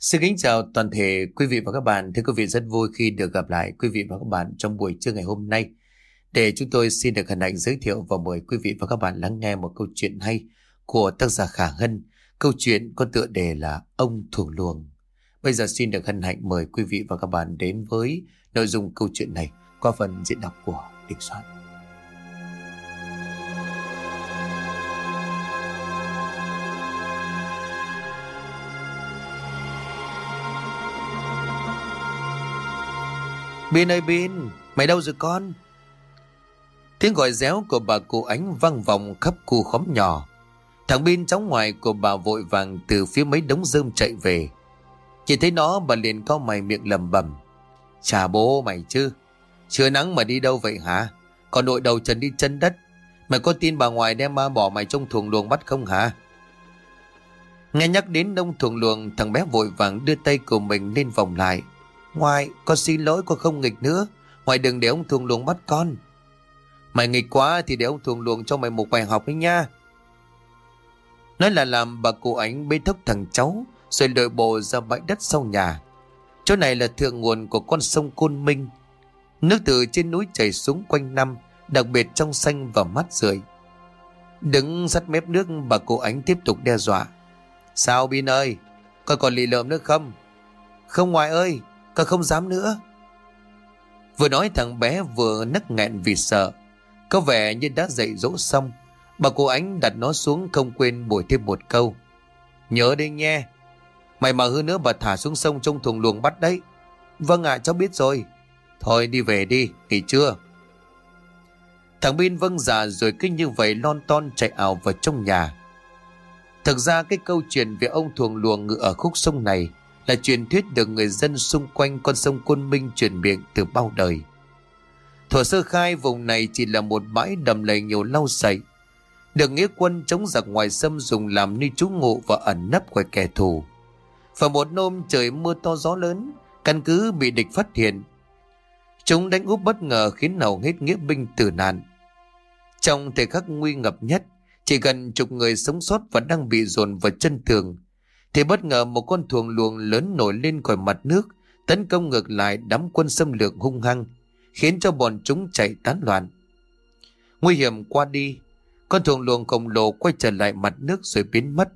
Xin kính chào toàn thể quý vị và các bạn. Thưa quý vị, rất vui khi được gặp lại quý vị và các bạn trong buổi trưa ngày hôm nay. Để chúng tôi xin được hân hạnh giới thiệu và mời quý vị và các bạn lắng nghe một câu chuyện hay của tác giả Khả Hân. Câu chuyện có tựa đề là Ông thủ Luồng. Bây giờ xin được hân hạnh mời quý vị và các bạn đến với nội dung câu chuyện này qua phần diễn đọc của Đình Soạn. Bin ơi Bin, mày đâu rồi con? Tiếng gọi réo của bà cụ ánh vang vọng khắp khu khóm nhỏ. Thằng Bin cháu ngoài của bà vội vàng từ phía mấy đống rơm chạy về. Chỉ thấy nó bà liền có mày miệng lầm bầm. Chà bố mày chứ, chưa nắng mà đi đâu vậy hả? Còn đội đầu trần đi chân đất. Mày có tin bà ngoài đem ma bỏ mày trong thuồng luồng bắt không hả? Nghe nhắc đến đông thuồng luồng, thằng bé vội vàng đưa tay của mình lên vòng lại. Ngoài, con xin lỗi con không nghịch nữa. Ngoài đừng để ông thuồng luồng bắt con. Mày nghịch quá thì để ông thuồng luồng cho mày một bài học đấy nha. Nói là làm bà cụ ánh bê thốc thằng cháu rồi lội bộ ra bãi đất sau nhà. Chỗ này là thượng nguồn của con sông Côn Minh. Nước từ trên núi chảy xuống quanh năm, đặc biệt trong xanh và mát rượi. Đứng sát mép nước bà cụ ánh tiếp tục đe dọa. Sao Bin ơi, con còn lì lợm nữa không? Không ngoài ơi, con không dám nữa. Vừa nói thằng bé vừa nấc nghẹn vì sợ. Có vẻ như đã dạy dỗ xong. Bà cô ánh đặt nó xuống không quên bồi thêm một câu. Nhớ đi nghe. Mày mà hư nữa bà thả xuống sông trong thùng luồng bắt đấy. Vâng ạ cháu biết rồi. Thôi đi về đi, nghỉ trưa. Thằng Bin vâng dạ rồi cứ như vậy lon ton chạy ảo vào trong nhà. Thực ra cái câu chuyện về ông thuồng luồng ngự ở khúc sông này là truyền thuyết được người dân xung quanh con sông Côn Minh truyền miệng từ bao đời. Thổ sơ khai vùng này chỉ là một bãi đầm lầy nhiều lau sậy, được nghĩa quân chống giặc ngoài xâm dùng làm nơi trú ngụ và ẩn nấp khỏi kẻ thù. Và một nôm trời mưa to gió lớn, căn cứ bị địch phát hiện. Chúng đánh úp bất ngờ khiến hầu hết nghĩa binh tử nạn. Trong thời khắc nguy ngập nhất, chỉ gần chục người sống sót và đang bị dồn vào chân tường, thì bất ngờ một con thuồng luồng lớn nổi lên khỏi mặt nước, tấn công ngược lại đám quân xâm lược hung hăng, khiến cho bọn chúng chạy tán loạn. Nguy hiểm qua đi, con thuồng luồng khổng lồ quay trở lại mặt nước rồi biến mất.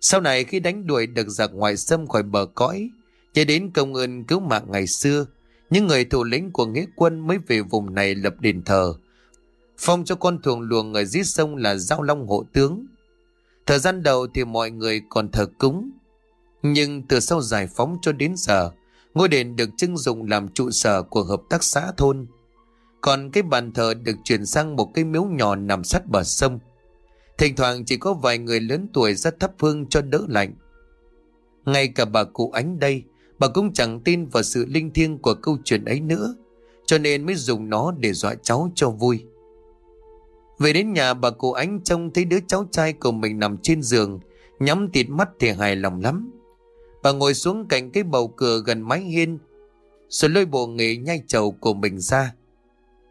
Sau này khi đánh đuổi được giặc ngoại xâm khỏi bờ cõi, chạy đến công ơn cứu mạng ngày xưa, những người thủ lĩnh của nghĩa quân mới về vùng này lập đền thờ, phong cho con thuồng luồng ở dưới sông là Giao Long Hộ Tướng. Thời gian đầu thì mọi người còn thờ cúng, nhưng từ sau giải phóng cho đến giờ, ngôi đền được trưng dụng làm trụ sở của hợp tác xã thôn. Còn cái bàn thờ được chuyển sang một cái miếu nhỏ nằm sát bờ sông. Thỉnh thoảng chỉ có vài người lớn tuổi rất thắp hương cho đỡ lạnh. Ngay cả bà cụ ánh đây, bà cũng chẳng tin vào sự linh thiêng của câu chuyện ấy nữa, cho nên mới dùng nó để dọa cháu cho vui. Về đến nhà bà cụ ánh trông thấy đứa cháu trai của mình nằm trên giường, nhắm tịt mắt thì hài lòng lắm. Bà ngồi xuống cạnh cái bầu cửa gần mái hiên, rồi lôi bộ nghệ nhai chầu của mình ra.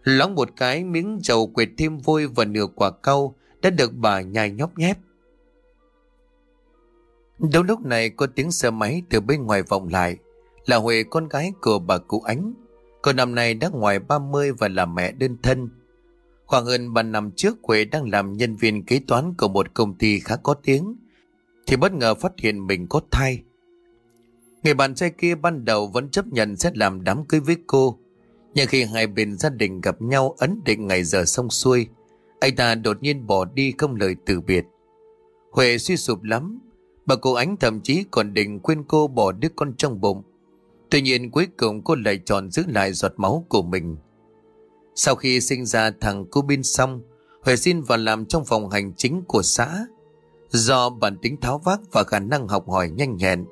Lóng một cái miếng chầu quệt thêm vôi và nửa quả cau đã được bà nhai nhóp nhép. Đâu lúc này có tiếng xe máy từ bên ngoài vọng lại, là Huệ con gái của bà cụ ánh. Cô năm nay đã ngoài 30 và là mẹ đơn thân. Khoảng hơn 3 năm trước Huệ đang làm nhân viên kế toán của một công ty khá có tiếng, thì bất ngờ phát hiện mình có thai. Người bạn trai kia ban đầu vẫn chấp nhận sẽ làm đám cưới với cô, nhưng khi hai bên gia đình gặp nhau ấn định ngày giờ xong xuôi, anh ta đột nhiên bỏ đi không lời từ biệt. Huệ suy sụp lắm, bà cô ánh thậm chí còn định khuyên cô bỏ đứa con trong bụng. Tuy nhiên cuối cùng cô lại chọn giữ lại giọt máu của mình. Sau khi sinh ra thằng cô Bin xong, Huệ xin vào làm trong phòng hành chính của xã. Do bản tính tháo vác và khả năng học hỏi nhanh nhẹn,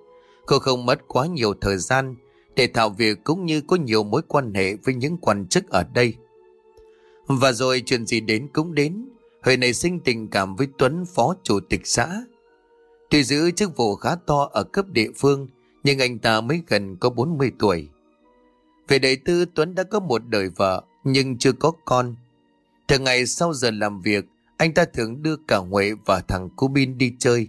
cô không mất quá nhiều thời gian để thạo việc cũng như có nhiều mối quan hệ với những quan chức ở đây. Và rồi chuyện gì đến cũng đến, Huệ này sinh tình cảm với Tuấn phó chủ tịch xã. Tuy giữ chức vụ khá to ở cấp địa phương, nhưng anh ta mới gần có 40 tuổi. Về đời tư Tuấn đã có một đời vợ, nhưng chưa có con. Thường ngày sau giờ làm việc, anh ta thường đưa cả Huệ và thằng Cú Bin đi chơi.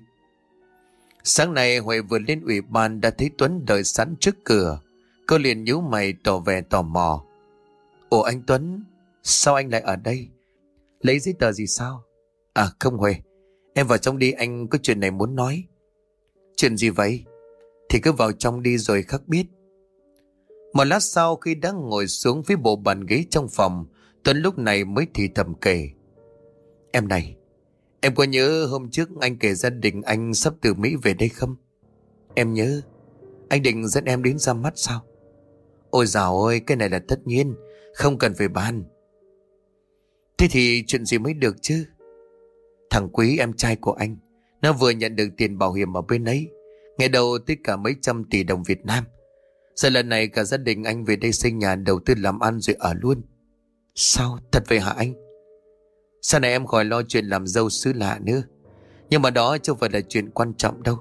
Sáng nay Huệ vừa lên ủy ban đã thấy Tuấn đợi sẵn trước cửa. Cô liền nhíu mày tỏ vẻ tò mò. Ủa anh Tuấn, sao anh lại ở đây? Lấy giấy tờ gì sao? À không Huệ, em vào trong đi anh có chuyện này muốn nói. Chuyện gì vậy? Thì cứ vào trong đi rồi khắc biết. Một lát sau khi đang ngồi xuống với bộ bàn ghế trong phòng, Tuấn lúc này mới thì thầm kể. Em này, em có nhớ hôm trước anh kể gia đình anh sắp từ Mỹ về đây không? Em nhớ, anh định dẫn em đến ra mắt sao? Ôi dào ơi, cái này là tất nhiên, không cần phải bàn. Thế thì chuyện gì mới được chứ? Thằng Quý em trai của anh, nó vừa nhận được tiền bảo hiểm ở bên ấy. Ngày đầu tất cả mấy trăm tỷ đồng Việt Nam. Giờ lần này cả gia đình anh về đây xây nhà đầu tư làm ăn rồi ở luôn. Sao? Thật vậy hả anh? Sau này em khỏi lo chuyện làm dâu xứ lạ nữa. Nhưng mà đó chưa phải là chuyện quan trọng đâu.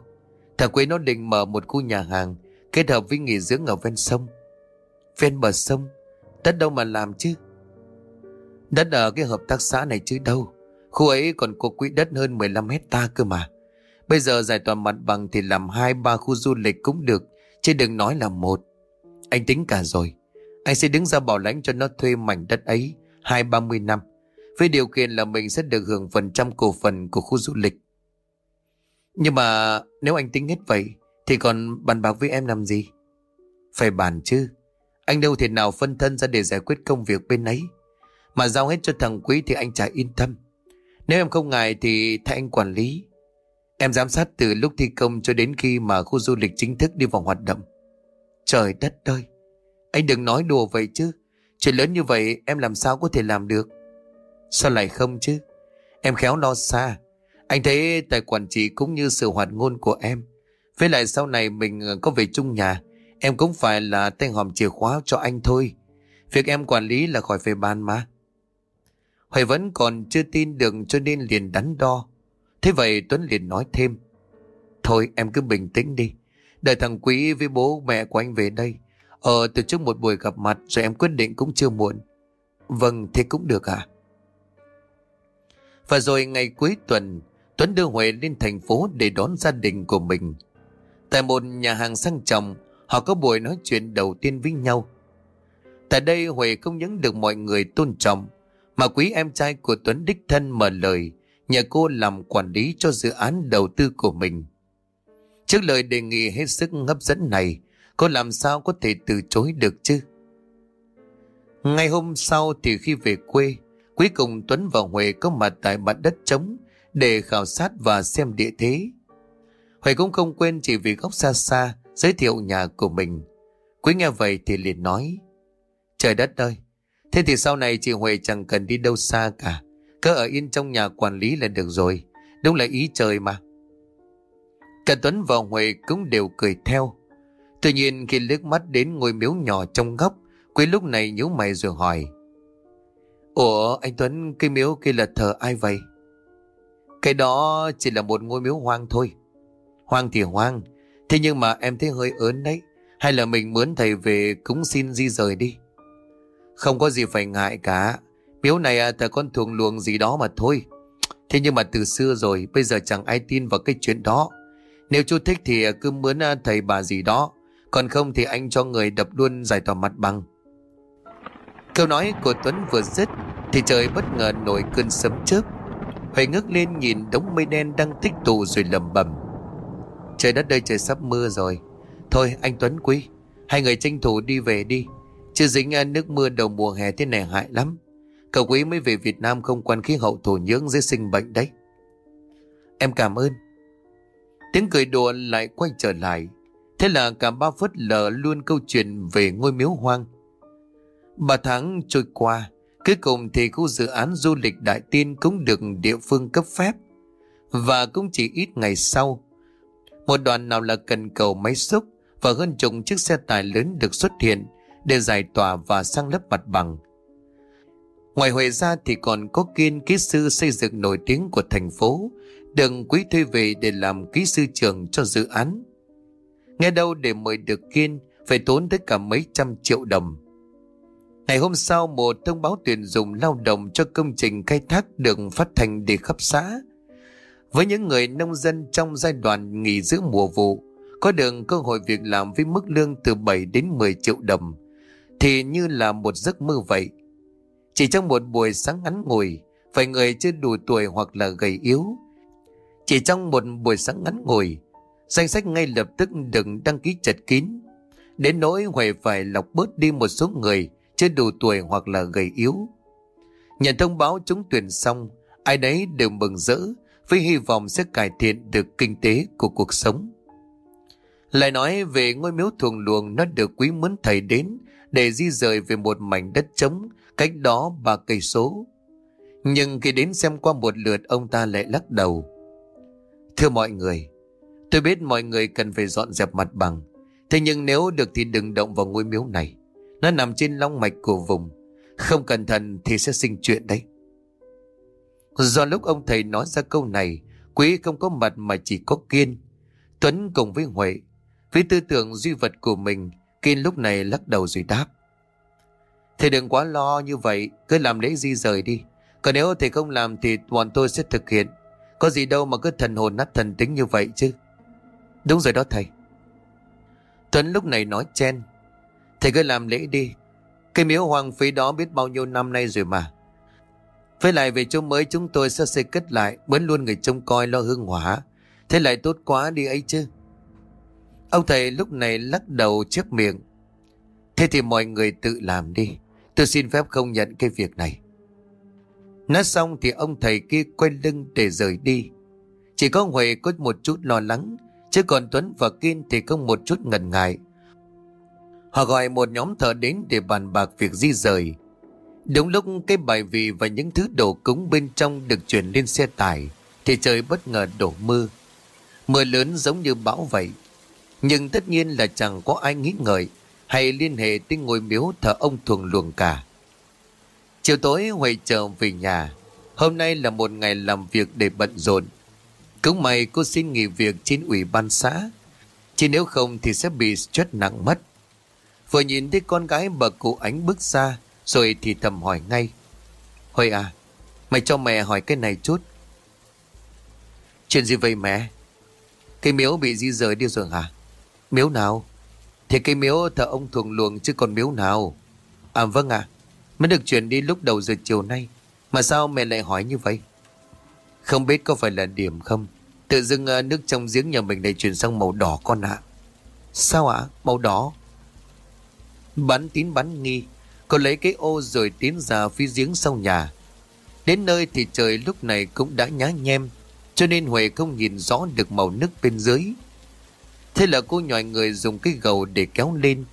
Thằng Quế nó định mở một khu nhà hàng kết hợp với nghỉ dưỡng ở ven sông. Ven bờ sông? Đất đâu mà làm chứ? Đất ở cái hợp tác xã này chứ đâu. Khu ấy còn có quỹ đất hơn 15 hecta cơ mà. Bây giờ giải tỏa mặt bằng thì làm hai ba khu du lịch cũng được, chứ đừng nói là một. Anh tính cả rồi. Anh sẽ đứng ra bảo lãnh cho nó thuê mảnh đất ấy hai, ba mươi năm. Với điều kiện là mình sẽ được hưởng phần trăm cổ phần của khu du lịch. Nhưng mà nếu anh tính hết vậy, thì còn bàn bạc với em làm gì? Phải bàn chứ. Anh đâu thể nào phân thân ra để giải quyết công việc bên ấy. Mà giao hết cho thằng Quý thì anh chả yên tâm. Nếu em không ngại thì thay anh quản lý. Em giám sát từ lúc thi công cho đến khi mà khu du lịch chính thức đi vào hoạt động. Trời đất ơi! Anh đừng nói đùa vậy chứ. Chuyện lớn như vậy em làm sao có thể làm được? Sao lại không chứ? Em khéo lo xa. Anh thấy tài quản trị cũng như sự hoạt ngôn của em. Với lại sau này mình có về chung nhà, em cũng phải là tay hòm chìa khóa cho anh thôi. Việc em quản lý là khỏi phải bàn mà. Huệ vẫn còn chưa tin được cho nên liền đắn đo. Thế vậy Tuấn liền nói thêm. Thôi em cứ bình tĩnh đi. Đợi thằng Quý với bố mẹ của anh về đây. Ờ từ trước một buổi gặp mặt rồi em quyết định cũng chưa muộn. Vâng thế cũng được à? Và rồi ngày cuối tuần, Tuấn đưa Huệ lên thành phố để đón gia đình của mình. Tại một nhà hàng sang trọng, họ có buổi nói chuyện đầu tiên với nhau. Tại đây Huệ không những được mọi người tôn trọng, mà quý em trai của Tuấn đích thân mở lời nhờ cô làm quản lý cho dự án đầu tư của mình. Trước lời đề nghị hết sức hấp dẫn này, cô làm sao có thể từ chối được chứ? Ngày hôm sau thì khi về quê, cuối cùng Tuấn và Huệ có mặt tại mặt đất trống để khảo sát và xem địa thế. Huệ cũng không quên chỉ vì góc xa xa giới thiệu nhà của mình. Quý nghe vậy thì liền nói, Trời đất ơi, thế thì sau này chị Huệ chẳng cần đi đâu xa cả. Cứ ở yên trong nhà quản lý là được rồi. Đúng là ý trời mà. Cả Tuấn và Huệ cũng đều cười theo. Tuy nhiên khi liếc mắt đến ngôi miếu nhỏ trong góc, Quý lúc này nhíu mày rồi hỏi. Ủa anh Tuấn cái miếu kia là thờ ai vậy? Cái đó chỉ là một ngôi miếu hoang thôi. Hoang thì hoang, thế nhưng mà em thấy hơi ớn đấy. Hay là mình mướn thầy về cúng xin di rời đi. Không có gì phải ngại cả. Miếu này à, thờ con thường luồng gì đó mà thôi. Thế nhưng mà từ xưa rồi, bây giờ chẳng ai tin vào cái chuyện đó. Nếu chú thích thì à, cứ mướn à, thầy bà gì đó. Còn không thì anh cho người đập luôn giải tỏa mặt bằng. Câu nói của Tuấn vừa dứt thì trời bất ngờ nổi cơn sấm chớp. Huệ ngước lên nhìn đống mây đen đang tích tụ rồi lầm bầm. Trời đất đây trời sắp mưa rồi. Thôi anh Tuấn quý, hai người tranh thủ đi về đi. Chứ dính à, nước mưa đầu mùa hè thế này hại lắm. Cậu quý mới về Việt Nam không quan khí hậu thổ nhưỡng dễ sinh bệnh đấy. Em cảm ơn. Tiếng cười đùa lại quay trở lại. Thế là cả ba phớt lờ luôn câu chuyện về ngôi miếu hoang. Ba tháng trôi qua, cuối cùng thì khu dự án du lịch Đại Tiên cũng được địa phương cấp phép. Và cũng chỉ ít ngày sau, một đoàn nào là cần cầu máy xúc và hơn chục chiếc xe tải lớn được xuất hiện để giải tỏa và sang lấp mặt bằng. Ngoài Huệ ra thì còn có kiên kỹ sư xây dựng nổi tiếng của thành phố, đừng quý thuê về để làm kỹ sư trưởng cho dự án. Nghe đâu để mời được kiên phải tốn tới cả mấy trăm triệu đồng. Ngày hôm sau một thông báo tuyển dụng lao động cho công trình khai thác đường phát thành để khắp xã. Với những người nông dân trong giai đoạn nghỉ giữa mùa vụ, có được cơ hội việc làm với mức lương từ 7 đến 10 triệu đồng, thì như là một giấc mơ vậy. Chỉ trong một buổi sáng ngắn ngủi, phải người chưa đủ tuổi hoặc là gầy yếu. Chỉ trong một buổi sáng ngắn ngủi, danh sách ngay lập tức được đăng ký chật kín. Đến nỗi Huệ phải lọc bớt đi một số người chưa đủ tuổi hoặc là gầy yếu. Nhận thông báo trúng tuyển xong, ai đấy đều mừng rỡ với hy vọng sẽ cải thiện được kinh tế của cuộc sống. Lại nói về ngôi miếu thuồng luồng nó được quý mướn thầy đến để di rời về một mảnh đất trống cách đó ba cây số. Nhưng khi đến xem qua một lượt ông ta lại lắc đầu. Thưa mọi người, tôi biết mọi người cần phải dọn dẹp mặt bằng. Thế nhưng nếu được thì đừng động vào ngôi miếu này. Nó nằm trên long mạch của vùng. Không cẩn thận thì sẽ sinh chuyện đấy. Do lúc ông thầy nói ra câu này, Quý không có mặt mà chỉ có Kiên. Tuấn cùng với Huệ. Với tư tưởng duy vật của mình, Kiên lúc này lắc đầu rồi đáp. Thầy đừng quá lo như vậy, cứ làm lễ di rời đi. Còn nếu thầy không làm thì bọn tôi sẽ thực hiện. Có gì đâu mà cứ thần hồn nát thần tính như vậy chứ. Đúng rồi đó thầy. Tuấn lúc này nói chen. Thầy cứ làm lễ đi. cái miếu hoàng phí đó biết bao nhiêu năm nay rồi mà. Với lại về chỗ mới chúng tôi sẽ xây cất lại, bớn luôn người trông coi lo hương hỏa. Thế lại tốt quá đi ấy chứ. Ông thầy lúc này lắc đầu trước miệng. Thế thì mọi người tự làm đi. Tôi xin phép không nhận cái việc này. Nói xong thì ông thầy kia quay lưng để rời đi. Chỉ có Huệ có một chút lo lắng, chứ còn Tuấn và Kiên thì không một chút ngần ngại. Họ gọi một nhóm thợ đến để bàn bạc việc di rời. Đúng lúc cái bài vị và những thứ đồ cúng bên trong được chuyển lên xe tải, thì trời bất ngờ đổ mưa. Mưa lớn giống như bão vậy. Nhưng tất nhiên là chẳng có ai nghĩ ngợi hay liên hệ tới ngôi miếu thờ ông thuồng luồng cả. Chiều tối Huệ trở về nhà. Hôm nay là một ngày làm việc để bận rộn. Cũng may cô xin nghỉ việc trên ủy ban xã. Chỉ nếu không thì sẽ bị stress nặng mất. Vừa nhìn thấy con gái bà cụ ánh bước ra rồi thì thầm hỏi ngay. Huệ à, mày cho mẹ hỏi cái này chút. Chuyện gì vậy mẹ? Cái miếu bị di rời đi rồi hả? Miếu nào? Thì cái miếu thờ ông thuồng luồng chứ còn miếu nào? À vâng ạ. À, mới được chuyển đi lúc đầu giờ chiều nay. Mà sao mẹ lại hỏi như vậy? Không biết có phải là điểm không? Tự dưng ờ, nước trong giếng nhà mình lại chuyển sang màu đỏ con ạ. Sao ạ? Màu đỏ? Bắn tín bắn nghi. Cô lấy cái ô rồi tiến ra phía giếng sau nhà. Đến nơi thì trời lúc này cũng đã nhá nhem. Cho nên Huệ không nhìn rõ được màu nước bên dưới. Thế là cô nhòi người dùng cái gầu để kéo lên.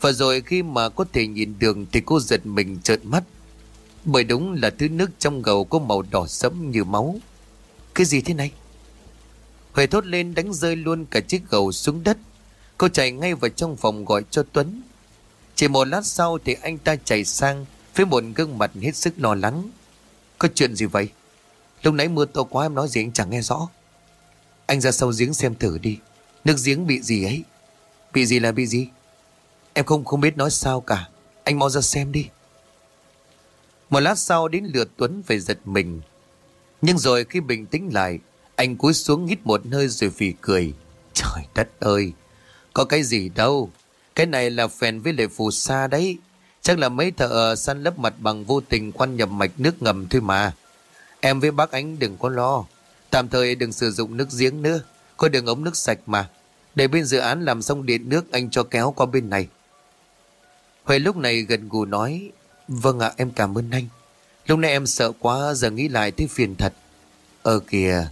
Và rồi khi mà có thể nhìn đường thì cô giật mình trợn mắt. Bởi đúng là thứ nước trong gầu có màu đỏ sẫm như máu. Cái gì thế này? Huệ thốt lên đánh rơi luôn cả chiếc gầu xuống đất. Cô chạy ngay vào trong phòng gọi cho Tuấn. Chỉ một lát sau thì anh ta chạy sang, với một gương mặt hết sức lo lắng. Có chuyện gì vậy? Lúc nãy mưa to quá, em nói gì anh chẳng nghe rõ. Anh ra sau giếng xem thử đi. Nước giếng bị gì ấy? Bị gì là bị gì? Em không không biết nói sao cả. Anh mau ra xem đi. Một lát sau đến lượt Tuấn về giật mình. Nhưng rồi khi bình tĩnh lại, anh cúi xuống hít một hơi rồi phì cười. Trời đất ơi, có cái gì đâu. Cái này là phèn với lệ phù sa đấy. Chắc là mấy thợ săn lấp mặt bằng vô tình khoan nhập mạch nước ngầm thôi mà. Em với bác ánh đừng có lo. Tạm thời đừng sử dụng nước giếng nữa. Có đường ống nước sạch mà. Để bên dự án làm xong điện nước anh cho kéo qua bên này. Huệ lúc này gần gù nói Vâng ạ, em cảm ơn anh. Lúc nãy em sợ quá, giờ nghĩ lại thấy phiền thật. Ờ kìa,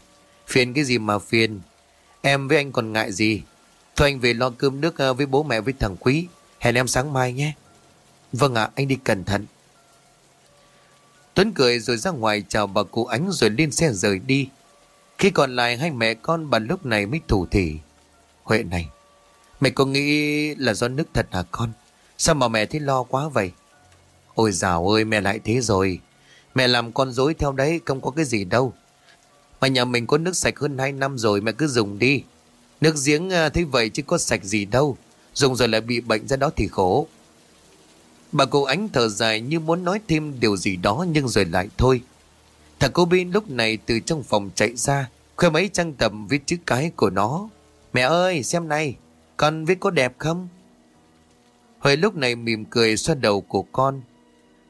Phiền cái gì mà phiền? Em với anh còn ngại gì? Thôi anh về lo cơm nước ờ, với bố mẹ với thằng Quý. Hẹn em sáng mai nhé. Vâng ạ, anh đi cẩn thận. Tuấn cười rồi ra ngoài chào bà cụ ánh rồi lên xe rời đi. Khi còn lại, hai mẹ con bà lúc này mới thủ thỉ. Huệ này Mẹ có nghĩ là do nước thật hả con? Sao mà mẹ thấy lo quá vậy? Ôi dào ơi, mẹ lại thế rồi. Mẹ làm con dối theo đấy, Không có cái gì đâu. Mà nhà mình có nước sạch hơn 2 năm rồi, Mẹ cứ dùng đi. Nước giếng à, thế vậy chứ có sạch gì đâu. Dùng rồi lại bị bệnh ra đó thì khổ. Bà cô ánh thở dài như muốn nói thêm điều gì đó Nhưng rồi lại thôi. Thằng cô Bin lúc này từ trong phòng chạy ra, Khoe mấy trang tầm viết chữ cái của nó. Mẹ ơi xem này, con viết có đẹp không? Huệ lúc này mỉm cười xoa đầu của con.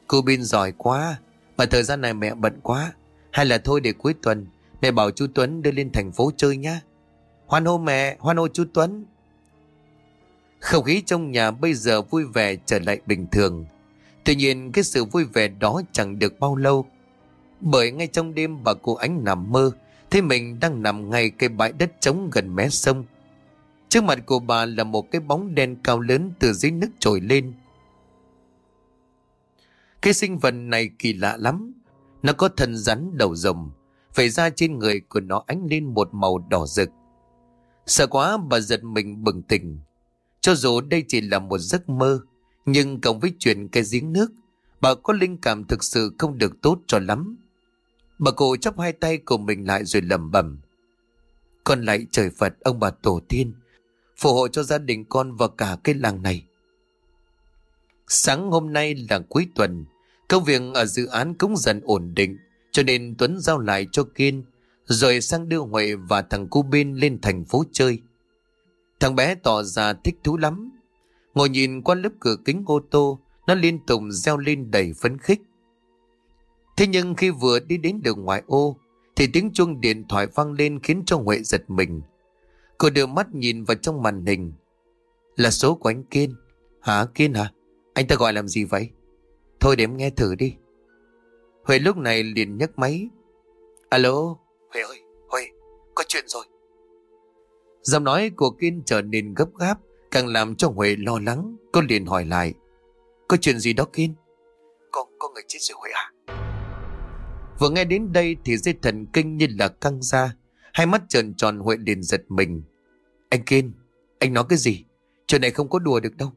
Cô Bin giỏi quá, mà thời gian này mẹ bận quá. Hay là thôi để cuối tuần, mẹ bảo chú Tuấn đưa lên thành phố chơi nhá. Hoan hô mẹ, hoan hô chú Tuấn. Không khí trong nhà bây giờ vui vẻ trở lại bình thường. Tuy nhiên cái sự vui vẻ đó chẳng được bao lâu. Bởi ngay trong đêm bà cô ánh nằm mơ, thấy mình đang nằm ngay cây bãi đất trống gần mé sông. Trước mặt của bà là một cái bóng đen cao lớn từ dưới nước trồi lên. Cái sinh vật này kỳ lạ lắm. Nó có thân rắn đầu rồng, phải ra trên người của nó ánh lên một màu đỏ rực. Sợ quá bà giật mình bừng tỉnh. Cho dù đây chỉ là một giấc mơ, nhưng cộng với chuyện cái giếng nước, bà có linh cảm thực sự không được tốt cho lắm. Bà cụ chắp hai tay của mình lại rồi lẩm bẩm. còn lại trời Phật ông bà tổ tiên, phù hộ cho gia đình con và cả cái làng này. Sáng hôm nay là cuối tuần, công việc ở dự án cũng dần ổn định, cho nên Tuấn giao lại cho Kiên, rồi sang đưa Huệ và thằng cu bin lên thành phố chơi. Thằng bé tỏ ra thích thú lắm. Ngồi nhìn qua lớp cửa kính ô tô, nó liên tục reo lên đầy phấn khích. Thế nhưng khi vừa đi đến đường ngoại ô, thì tiếng chuông điện thoại vang lên khiến cho Huệ giật mình. Cô đưa mắt nhìn vào trong màn hình. Là số của anh Kiên. Hả Kiên hả? Anh ta gọi làm gì vậy? Thôi để em nghe thử đi. Huệ lúc này liền nhấc máy. Alo? Huệ ơi, Huệ, có chuyện rồi. Giọng nói của Kiên trở nên gấp gáp, càng làm cho Huệ lo lắng. Cô liền hỏi lại. Có chuyện gì đó Kiên? Có, có người chết rồi Huệ à? Vừa nghe đến đây thì dây thần kinh như là căng ra. Hai mắt trợn tròn Huệ liền giật mình. Anh Kiên, anh nói cái gì? Chuyện này không có đùa được đâu.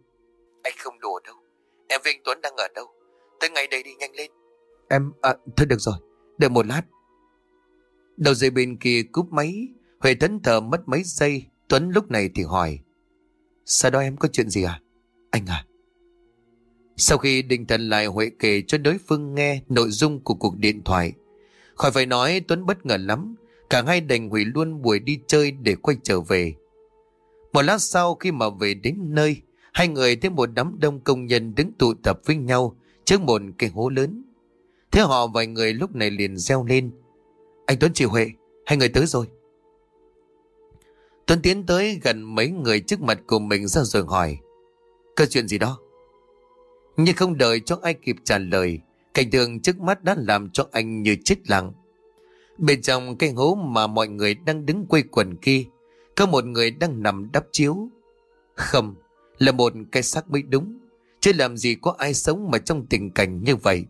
Anh không đùa đâu. Em với anh Tuấn đang ở đâu? Tới ngay đây đi nhanh lên. Em, à, thôi được rồi. Đợi một lát. Đầu dây bên kia cúp máy. Huệ thẫn thờ mất mấy giây. Tuấn lúc này thì hỏi. Sao đó em có chuyện gì à? Anh à? Sau khi định thần lại Huệ kể cho đối phương nghe nội dung của cuộc điện thoại. Khỏi phải nói Tuấn bất ngờ lắm. Cả hai đành hủy luôn buổi đi chơi để quay trở về. Một lát sau khi mà về đến nơi, hai người thấy một đám đông công nhân đứng tụ tập với nhau trước một cái hố lớn. Thế họ vài người lúc này liền reo lên. Anh Tuấn chị Huệ, hai người tới rồi. Tuấn tiến tới gần mấy người trước mặt của mình ra rồi hỏi. Có chuyện gì đó? Nhưng không đợi cho ai kịp trả lời, cảnh tượng trước mắt đã làm cho anh như chết lặng. Bên trong cái hố mà mọi người đang đứng quây quần kia, có một người đang nằm đắp chiếu. Không, là một cái xác mới đúng. Chứ làm gì có ai sống mà trong tình cảnh như vậy.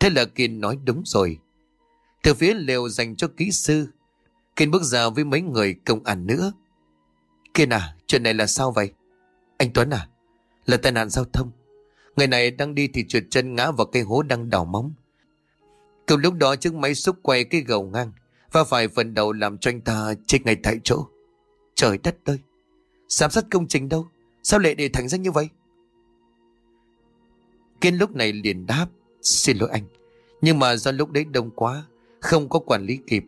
Thế là Kiên nói đúng rồi. Từ phía lều dành cho kỹ sư, Kiên bước ra với mấy người công an nữa. Kiên à, chuyện này là sao vậy? Anh Tuấn à, là tai nạn giao thông. Người này đang đi thì trượt chân ngã vào cây hố đang đào móng. Cùng lúc đó chiếc máy xúc quay cái gầu ngang và phải phần đầu làm cho anh ta chết ngay tại chỗ. Trời đất ơi! Giám sát công trình đâu? Sao lại để thành ra như vậy? Kiên lúc này liền đáp, Xin lỗi anh, Nhưng mà do lúc đấy đông quá, Không có quản lý kịp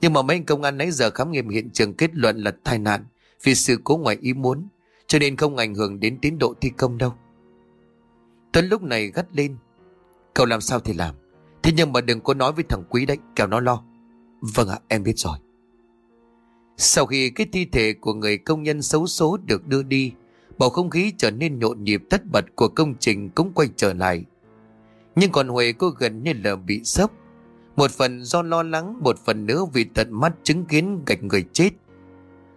Nhưng mà mấy anh công an nãy giờ khám nghiệm hiện trường kết luận là tai nạn Vì sự cố ngoài ý muốn, Cho nên không ảnh hưởng đến tiến độ thi công đâu Tuấn lúc này gắt lên, Cậu làm sao thì làm Thế nhưng mà đừng có nói với thằng Quý đấy Kéo nó lo Vâng ạ em biết rồi Sau khi cái thi thể của người công nhân xấu số được đưa đi Bầu không khí trở nên nhộn nhịp tất bật của công trình cũng quay trở lại. Nhưng còn Huệ cô gần như là bị sốc. Một phần do lo lắng, một phần nữa vì tận mắt chứng kiến gạch người chết.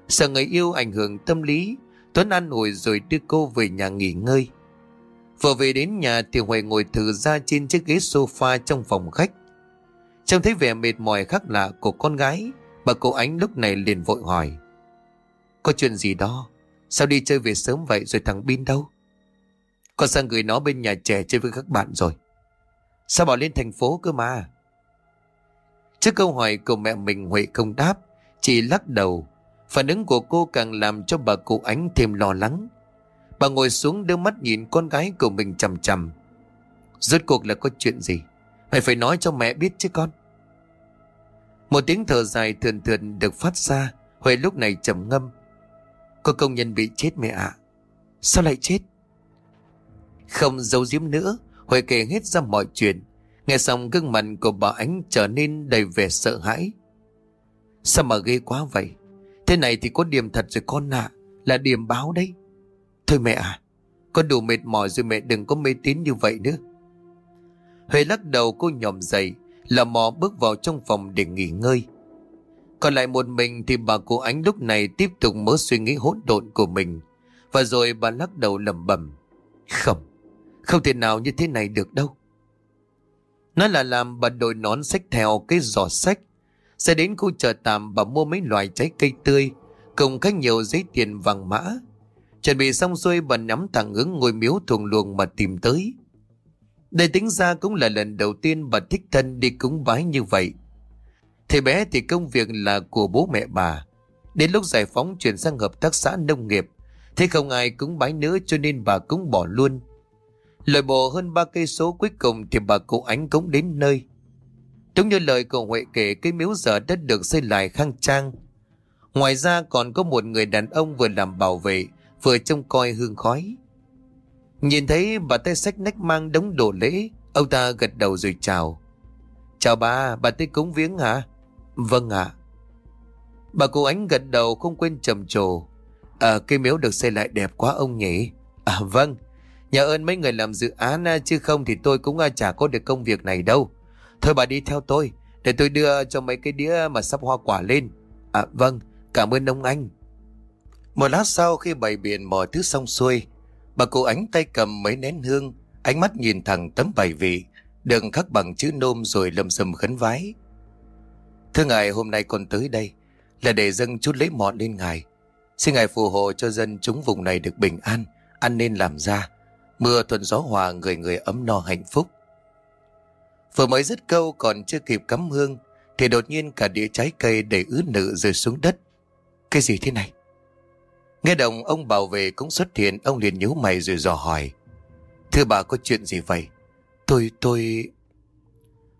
Sợ người yêu ảnh hưởng tâm lý, Tuấn ăn ủi rồi đưa cô về nhà nghỉ ngơi. Vừa về đến nhà thì Huệ ngồi thử ra trên chiếc ghế sofa trong phòng khách. Trông thấy vẻ mệt mỏi khác lạ của con gái, bà cô Ánh lúc này liền vội hỏi. Có chuyện gì đó? Sao đi chơi về sớm vậy rồi thằng Bin đâu? Con sang gửi nó bên nhà trẻ chơi với các bạn rồi. Sao bảo lên thành phố cơ mà? Trước câu hỏi của mẹ mình Huệ không đáp, chỉ lắc đầu. Phản ứng của cô càng làm cho bà cụ ánh thêm lo lắng. Bà ngồi xuống đưa mắt nhìn con gái của mình chầm chầm. Rốt cuộc là có chuyện gì? Mày phải nói cho mẹ biết chứ con. Một tiếng thở dài thườn thường được phát ra, Huệ lúc này trầm ngâm. Có công nhân bị chết mẹ ạ. Sao lại chết? Không giấu giếm nữa, Huệ kể hết ra mọi chuyện. Nghe xong gương mặt của bà Ánh trở nên đầy vẻ sợ hãi. Sao mà ghê quá vậy? Thế này thì có điểm thật rồi con ạ. Là điểm báo đấy. Thôi mẹ à Con đủ mệt mỏi rồi mẹ đừng có mê tín như vậy nữa. Huệ lắc đầu, cô nhòm dậy Là mò bước vào trong phòng để nghỉ ngơi. Còn lại một mình thì bà cô Ánh lúc này tiếp tục mớ suy nghĩ hỗn độn của mình. Và rồi bà lắc đầu lẩm bẩm, Không Không thể nào như thế này được đâu. Nó là làm, bà đội nón sách theo cái giỏ sách Sẽ đến khu chợ tạm, bà mua mấy loại trái cây tươi, Cùng các nhiều giấy tiền vàng mã. Chuẩn bị xong xuôi bà nắm thẳng hướng ngôi miếu thuồng luồng mà tìm tới đây tính ra cũng là lần đầu tiên bà thích thân đi cúng bái như vậy. Thầy bé thì công việc là của bố mẹ bà. Đến lúc giải phóng chuyển sang hợp tác xã nông nghiệp, thế không ai cúng bái nữa cho nên bà cũng bỏ luôn. Lời bộ hơn ba cây số cuối cùng thì bà cụ ánh cũng đến nơi. Đúng như lời cậu Huệ kể cái miếu giờ đất được xây lại khang trang. Ngoài ra còn có một người đàn ông vừa làm bảo vệ, vừa trông coi hương khói. Nhìn thấy bà tay sách nách mang đống đồ lễ, ông ta gật đầu rồi chào. Chào bà, bà tới cúng viếng hả? Vâng ạ. Bà cô ánh gật đầu không quên trầm trồ. À, cây miếu được xây lại đẹp quá ông nhỉ? À vâng, nhờ ơn mấy người làm dự án à, chứ không thì tôi cũng à, chả có được công việc này đâu. Thôi bà đi theo tôi, để tôi đưa cho mấy cái đĩa mà sắp hoa quả lên. À vâng, cảm ơn ông anh. Một lát sau khi bày biển mọi thứ xong xuôi, Bà cụ ánh tay cầm mấy nén hương, ánh mắt nhìn thẳng tấm bài vị, đừng khắc bằng chữ nôm rồi lầm sầm khấn vái. Thưa ngài hôm nay con tới đây là để dâng chút lấy mọn lên ngài. Xin ngài phù hộ cho dân chúng vùng này được bình an, ăn nên làm ra. Mưa thuận gió hòa người người ấm no hạnh phúc. Vừa mới dứt câu còn chưa kịp cắm hương thì đột nhiên cả đĩa trái cây đầy ướt nự rơi xuống đất. Cái gì thế này? Nghe đồng ông bảo vệ cũng xuất hiện, Ông liền nhíu mày rồi dò hỏi. Thưa bà có chuyện gì vậy? Tôi tôi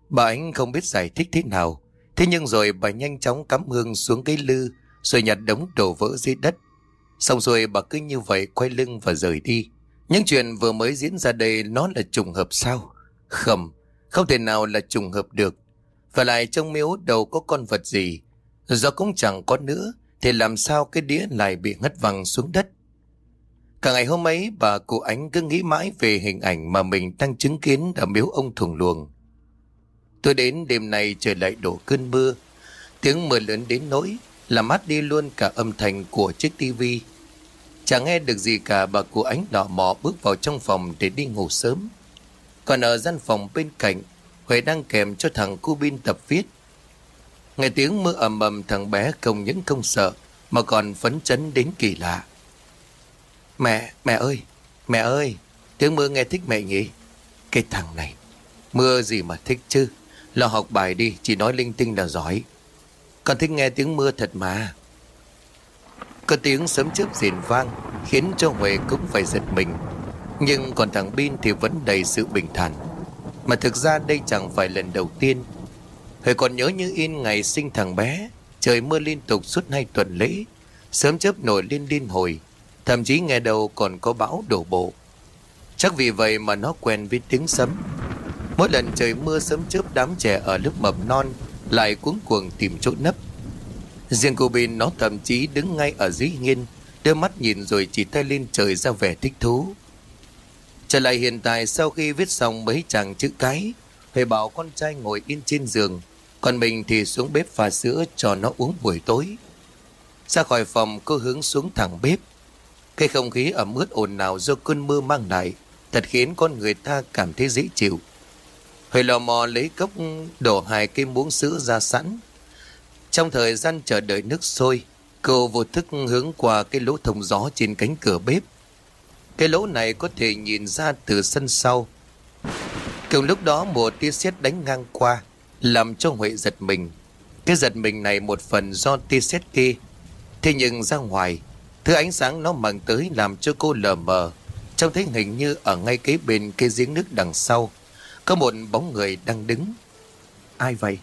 Bà ấy không biết giải thích thế nào. Thế nhưng rồi bà nhanh chóng cắm hương xuống cái lư, Rồi nhặt đống đổ vỡ dưới đất. Xong rồi bà cứ như vậy quay lưng và rời đi. Những chuyện vừa mới diễn ra đây Nó là trùng hợp sao? Không Không thể nào là trùng hợp được. Và lại trong miếu đâu có con vật gì. Do cũng chẳng có nữa thì làm sao cái đĩa lại bị ngất văng xuống đất. Cả ngày hôm ấy bà cụ ánh cứ nghĩ mãi về hình ảnh mà mình đang chứng kiến ở miếu ông thùng luồng. Tôi đến đêm nay trời lại đổ cơn mưa. Tiếng mưa lớn đến nỗi làm mất đi luôn cả âm thanh của chiếc tivi. Chẳng nghe được gì cả bà cụ ánh đỏ mò bước vào trong phòng để đi ngủ sớm. Còn ở gian phòng bên cạnh, Huệ đang kèm cho thằng cu bin tập viết. Nghe tiếng mưa ầm ầm thằng bé không những không sợ mà còn phấn chấn đến kỳ lạ. Mẹ, mẹ ơi, mẹ ơi, tiếng mưa nghe thích mẹ nhỉ? Cái thằng này, mưa gì mà thích chứ? Lo học bài đi, chỉ nói linh tinh là giỏi. Con thích nghe tiếng mưa thật mà. Có tiếng sấm chớp rền vang khiến cho Huệ cũng phải giật mình. Nhưng còn thằng Bin thì vẫn đầy sự bình thản. Mà thực ra đây chẳng phải lần đầu tiên Huệ còn nhớ như in ngày sinh thằng bé. Trời mưa liên tục suốt hai tuần lễ. Sớm chớp nổi lên liên hồi. Thậm chí nghe đầu còn có bão đổ bộ. Chắc vì vậy mà nó quen với tiếng sấm. Mỗi lần trời mưa sớm chớp đám trẻ ở lớp mầm non Lại cuống cuồng tìm chỗ nấp. Riêng cô Bin, nó thậm chí đứng ngay ở dưới nghiên, Đưa mắt nhìn rồi chỉ tay lên trời ra vẻ thích thú. Trở lại hiện tại, sau khi viết xong mấy chàng chữ cái, Huệ bảo con trai ngồi yên trên giường còn mình thì xuống bếp pha sữa cho nó uống buổi tối. Ra khỏi phòng cô hướng xuống thẳng bếp. Cái không khí ẩm ướt ồn ào do cơn mưa mang lại thật khiến con người ta cảm thấy dễ chịu. Huệ lò mò lấy cốc đổ hai cái muỗng sữa ra sẵn. Trong thời gian chờ đợi nước sôi, cô vô thức hướng qua cái lỗ thông gió trên cánh cửa bếp. Cái lỗ này có thể nhìn ra từ sân sau. Cùng lúc đó một tia sét đánh ngang qua, làm cho Huệ giật mình. Cái giật mình này một phần do tia sét kia. Thế nhưng ra ngoài, thứ ánh sáng nó mang tới làm cho cô lờ mờ. Trông thấy hình như ở ngay kế bên cái giếng nước đằng sau, có một bóng người đang đứng. Ai vậy?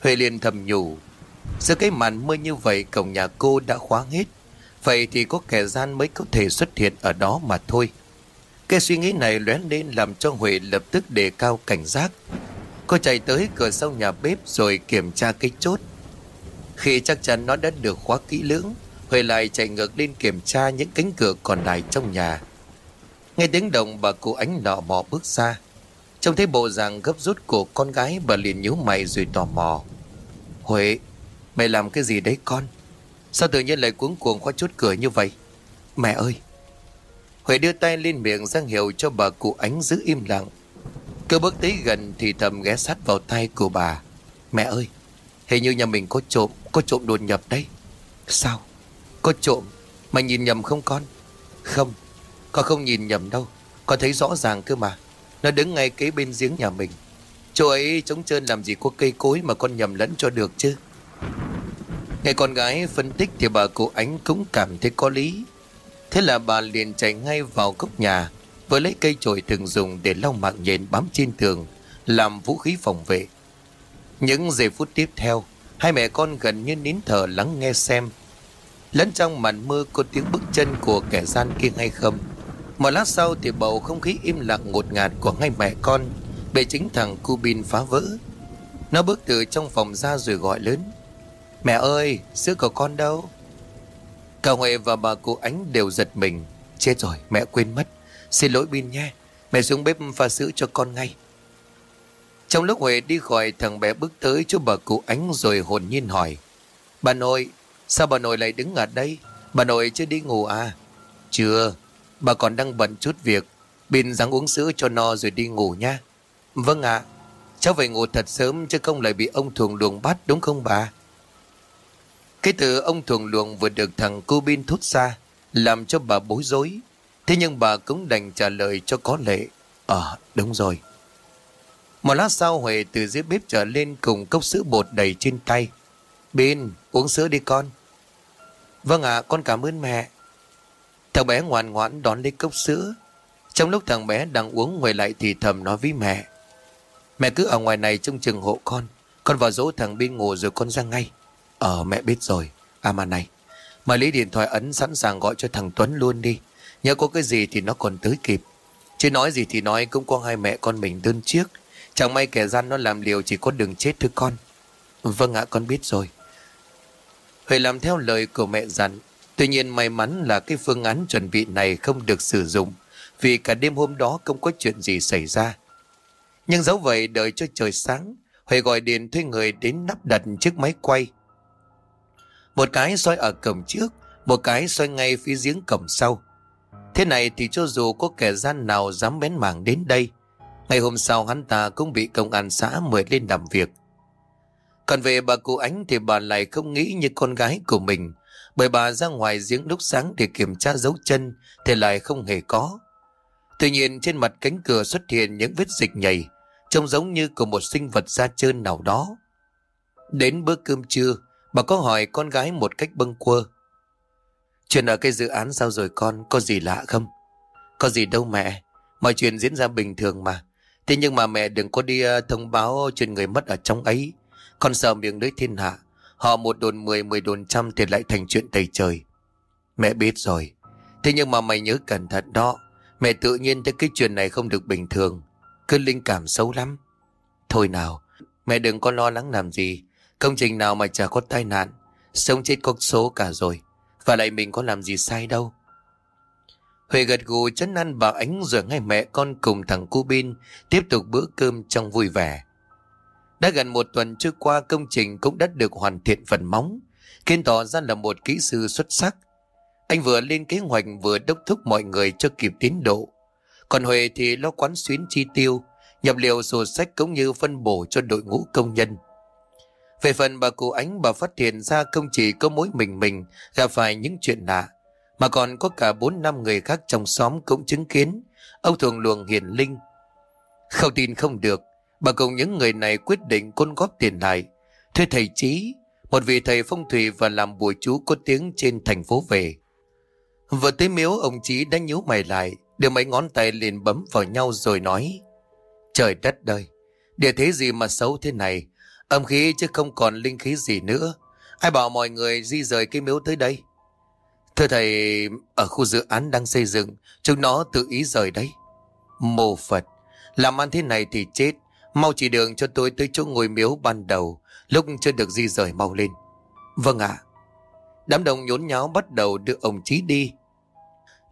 Huệ liền thầm nhủ. Giữa cái màn mưa như vậy cổng nhà cô đã khóa hết. Vậy thì có kẻ gian mới có thể xuất hiện ở đó mà thôi. Cái suy nghĩ này lóe lên làm cho Huệ lập tức đề cao cảnh giác. Cô chạy tới cửa sau nhà bếp rồi kiểm tra cái chốt. Khi chắc chắn nó đã được khóa kỹ lưỡng, Huệ lại chạy ngược lên kiểm tra những cánh cửa còn lại trong nhà. Nghe tiếng động bà cụ ánh lọ mò bước ra. Trông thấy bộ dạng gấp rút của con gái bà liền nhíu mày rồi tò mò. Huệ, mày làm cái gì đấy con? Sao tự nhiên lại cuống cuồng khóa chốt cửa như vậy? Mẹ ơi! Huệ đưa tay lên miệng giang hiệu cho bà cụ ánh giữ im lặng. Cứ bước tới gần thì thầm ghé sát vào tay của bà. Mẹ ơi! Hình như nhà mình có trộm, có trộm đột nhập đấy. Sao? Có trộm? mà nhìn nhầm không con? Không, con không nhìn nhầm đâu. Con thấy rõ ràng cơ mà. Nó đứng ngay kế bên giếng nhà mình. Chỗ ấy trống trơn làm gì có cây cối mà con nhầm lẫn cho được chứ. Nghe con gái phân tích thì bà cụ ánh cũng cảm thấy có lý. Thế là bà liền chạy ngay vào góc nhà với lấy cây chổi thường dùng để lau mạng nhện bám trên tường làm vũ khí phòng vệ. Những giây phút tiếp theo, hai mẹ con gần như nín thở lắng nghe xem. Lẫn trong màn mưa có tiếng bước chân của kẻ gian kia hay không. Một lát sau thì bầu không khí im lặng ngột ngạt của hai mẹ con bị chính thằng Cubin phá vỡ. Nó bước từ trong phòng ra rồi gọi lớn. Mẹ ơi, sữa của con đâu? Cả Huệ và bà cụ Ánh đều giật mình. Chết rồi, mẹ quên mất. Xin lỗi Bin nha. Mẹ xuống bếp pha sữa cho con ngay. Trong lúc Huệ đi khỏi thằng bé bước tới chỗ bà cụ Ánh rồi hồn nhiên hỏi. Bà nội, sao bà nội lại đứng ở đây? Bà nội chưa đi ngủ à? Chưa, bà còn đang bận chút việc. Bin ráng uống sữa cho no rồi đi ngủ nha. Vâng ạ, cháu phải ngủ thật sớm chứ không lại bị ông thường luồng bắt đúng không bà? Cái từ ông thường luồng vừa được thằng cô Bin thốt ra làm cho bà bối rối. Thế nhưng bà cũng đành trả lời cho có lệ. Ờ, đúng rồi. Một lát sau Huệ từ dưới bếp trở lên cùng cốc sữa bột đầy trên tay. Bin, uống sữa đi con. Vâng ạ, con cảm ơn mẹ. Thằng bé ngoan ngoãn đón lấy cốc sữa. Trong lúc thằng bé đang uống Huệ lại thì thầm nói với mẹ. Mẹ cứ ở ngoài này trông chừng hộ con. Con vào dỗ thằng Bin ngủ rồi con ra ngay. Ờ mẹ biết rồi. À mà này, mời lấy điện thoại ấn sẵn sàng gọi cho thằng Tuấn luôn đi. Nhớ có cái gì thì nó còn tới kịp. Chứ nói gì thì nói, cũng có hai mẹ con mình đơn chiếc. Chẳng may kẻ gian nó làm liều chỉ có đường chết thưa con. Vâng ạ, con biết rồi. Huệ làm theo lời của mẹ dặn. Tuy nhiên may mắn là cái phương án chuẩn bị này không được sử dụng. Vì cả đêm hôm đó không có chuyện gì xảy ra. Nhưng dẫu vậy, đợi cho trời sáng. Huệ gọi điện thuê người đến nắp đặt chiếc máy quay. Một cái xoay ở cổng trước. Một cái xoay ngay phía giếng cổng sau. Thế này thì cho dù có kẻ gian nào dám bén mảng đến đây Ngày hôm sau hắn ta cũng bị công an xã mời lên làm việc. Còn về bà cụ ánh thì bà lại không nghĩ như con gái của mình. Bởi bà ra ngoài giếng lúc sáng để kiểm tra dấu chân thì lại không hề có. Tuy nhiên trên mặt cánh cửa xuất hiện những vết dịch nhầy, trông giống như của một sinh vật da trơn nào đó. Đến bữa cơm trưa, bà có hỏi con gái một cách bâng quơ. Chuyện ở cái dự án sao rồi con, có gì lạ không? Có gì đâu mẹ, mọi chuyện diễn ra bình thường mà. Thế nhưng mà mẹ đừng có đi uh, thông báo chuyện người mất ở trong ấy. Con sợ miệng lưới thiên hạ. Họ một đồn mười, mười đồn trăm thì lại thành chuyện tày trời. Mẹ biết rồi. Thế nhưng mà mày nhớ cẩn thận đó. Mẹ tự nhiên thấy cái chuyện này không được bình thường. Cứ linh cảm xấu lắm. Thôi nào, mẹ đừng có lo lắng làm gì. Công trình nào mà chả có tai nạn. Sống chết có số cả rồi. Và lại mình có làm gì sai đâu. Huệ gật gù chấn ăn bà ánh rồi ngay mẹ con cùng thằng cu bin tiếp tục bữa cơm trong vui vẻ. Đã gần một tuần trôi qua công trình cũng đã được hoàn thiện phần móng. Kiên tỏ ra là một kỹ sư xuất sắc. Anh vừa lên kế hoạch vừa đốc thúc mọi người cho kịp tiến độ. Còn Huệ thì lo quán xuyến chi tiêu, nhập liệu sổ sách cũng như phân bổ cho đội ngũ công nhân. Về phần bà cụ ánh bà phát hiện ra không chỉ có mỗi mình mình gặp phải những chuyện lạ mà còn có cả bốn năm người khác trong xóm cũng chứng kiến ông thường luồng hiền linh. Không tin không được, bà cùng những người này quyết định côn góp tiền lại. Thuê thầy Trí, một vị thầy phong thủy và làm bùa chú có tiếng trên thành phố về. Vừa tới miếu ông Trí đã nhíu mày lại, đưa mấy ngón tay liền bấm vào nhau rồi nói. Trời đất ơi, địa thế gì mà xấu thế này, Âm khí chứ không còn linh khí gì nữa. Ai bảo mọi người di rời cái miếu tới đây? Thưa thầy, ở khu dự án đang xây dựng, chúng nó tự ý rời đấy. Mô Phật, làm ăn thế này thì chết. Mau chỉ đường cho tôi tới chỗ ngôi miếu ban đầu, lúc chưa được di rời mau lên. Vâng ạ. Đám đông nhốn nháo bắt đầu đưa ông Chí đi.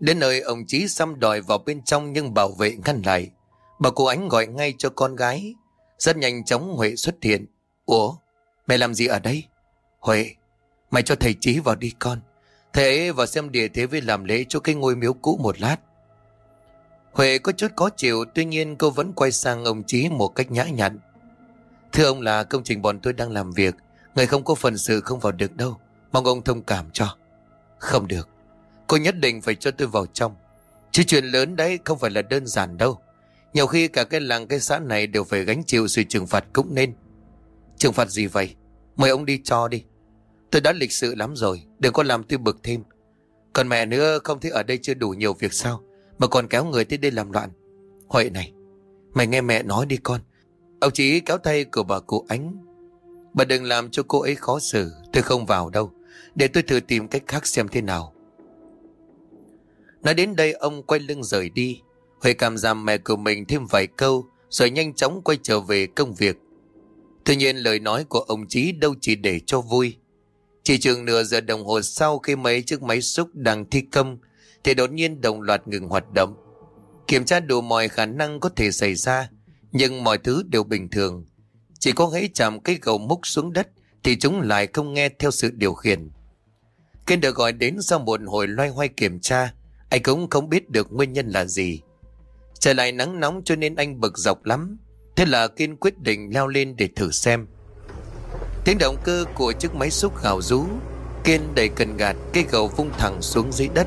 Đến nơi ông Chí xăm đòi vào bên trong nhưng bảo vệ ngăn lại. Bà cô ánh gọi ngay cho con gái. Rất nhanh chóng Huệ xuất hiện. Ủa, mẹ làm gì ở đây? Huệ, mày cho thầy Chí vào đi con. Thầy ấy vào xem địa thế với làm lễ cho cái ngôi miếu cũ một lát. Huệ có chút khó chịu, tuy nhiên cô vẫn quay sang ông Chí một cách nhã nhặn. Thưa ông là công trình bọn tôi đang làm việc, người không có phần sự không vào được đâu. Mong ông thông cảm cho. Không được, cô nhất định phải cho tôi vào trong. Chứ chuyện lớn đấy không phải là đơn giản đâu. Nhiều khi cả cái làng cái xã này đều phải gánh chịu sự trừng phạt cũng nên. Trừng phạt gì vậy? Mời ông đi cho đi. Tôi đã lịch sự lắm rồi, đừng có làm tôi bực thêm. Còn mẹ nữa không thấy ở đây chưa đủ nhiều việc sao? Mà còn kéo người tới đây làm loạn. Huệ này, mày nghe mẹ nói đi con. Ông chỉ kéo tay của bà cụ ánh. Bà đừng làm cho cô ấy khó xử, tôi không vào đâu. Để tôi thử tìm cách khác xem thế nào. Nói đến đây ông quay lưng rời đi. Huệ cảm giảm mẹ của mình thêm vài câu rồi nhanh chóng quay trở về công việc. Tuy nhiên lời nói của ông Chí đâu chỉ để cho vui. Chỉ chừng nửa giờ đồng hồ sau khi mấy chiếc máy xúc đang thi công, thì đột nhiên đồng loạt ngừng hoạt động. Kiểm tra đủ mọi khả năng có thể xảy ra, nhưng mọi thứ đều bình thường. Chỉ có hãy chạm cái gầu múc xuống đất thì chúng lại không nghe theo sự điều khiển. Kiên được gọi đến sau một hồi loay hoay kiểm tra anh cũng không biết được nguyên nhân là gì. Trời lại nắng nóng cho nên anh bực dọc lắm. Thế là Kiên quyết định leo lên để thử xem. Tiếng động cơ của chiếc máy xúc gào rú. Kiên đầy cần gạt cây gầu vung thẳng xuống dưới đất.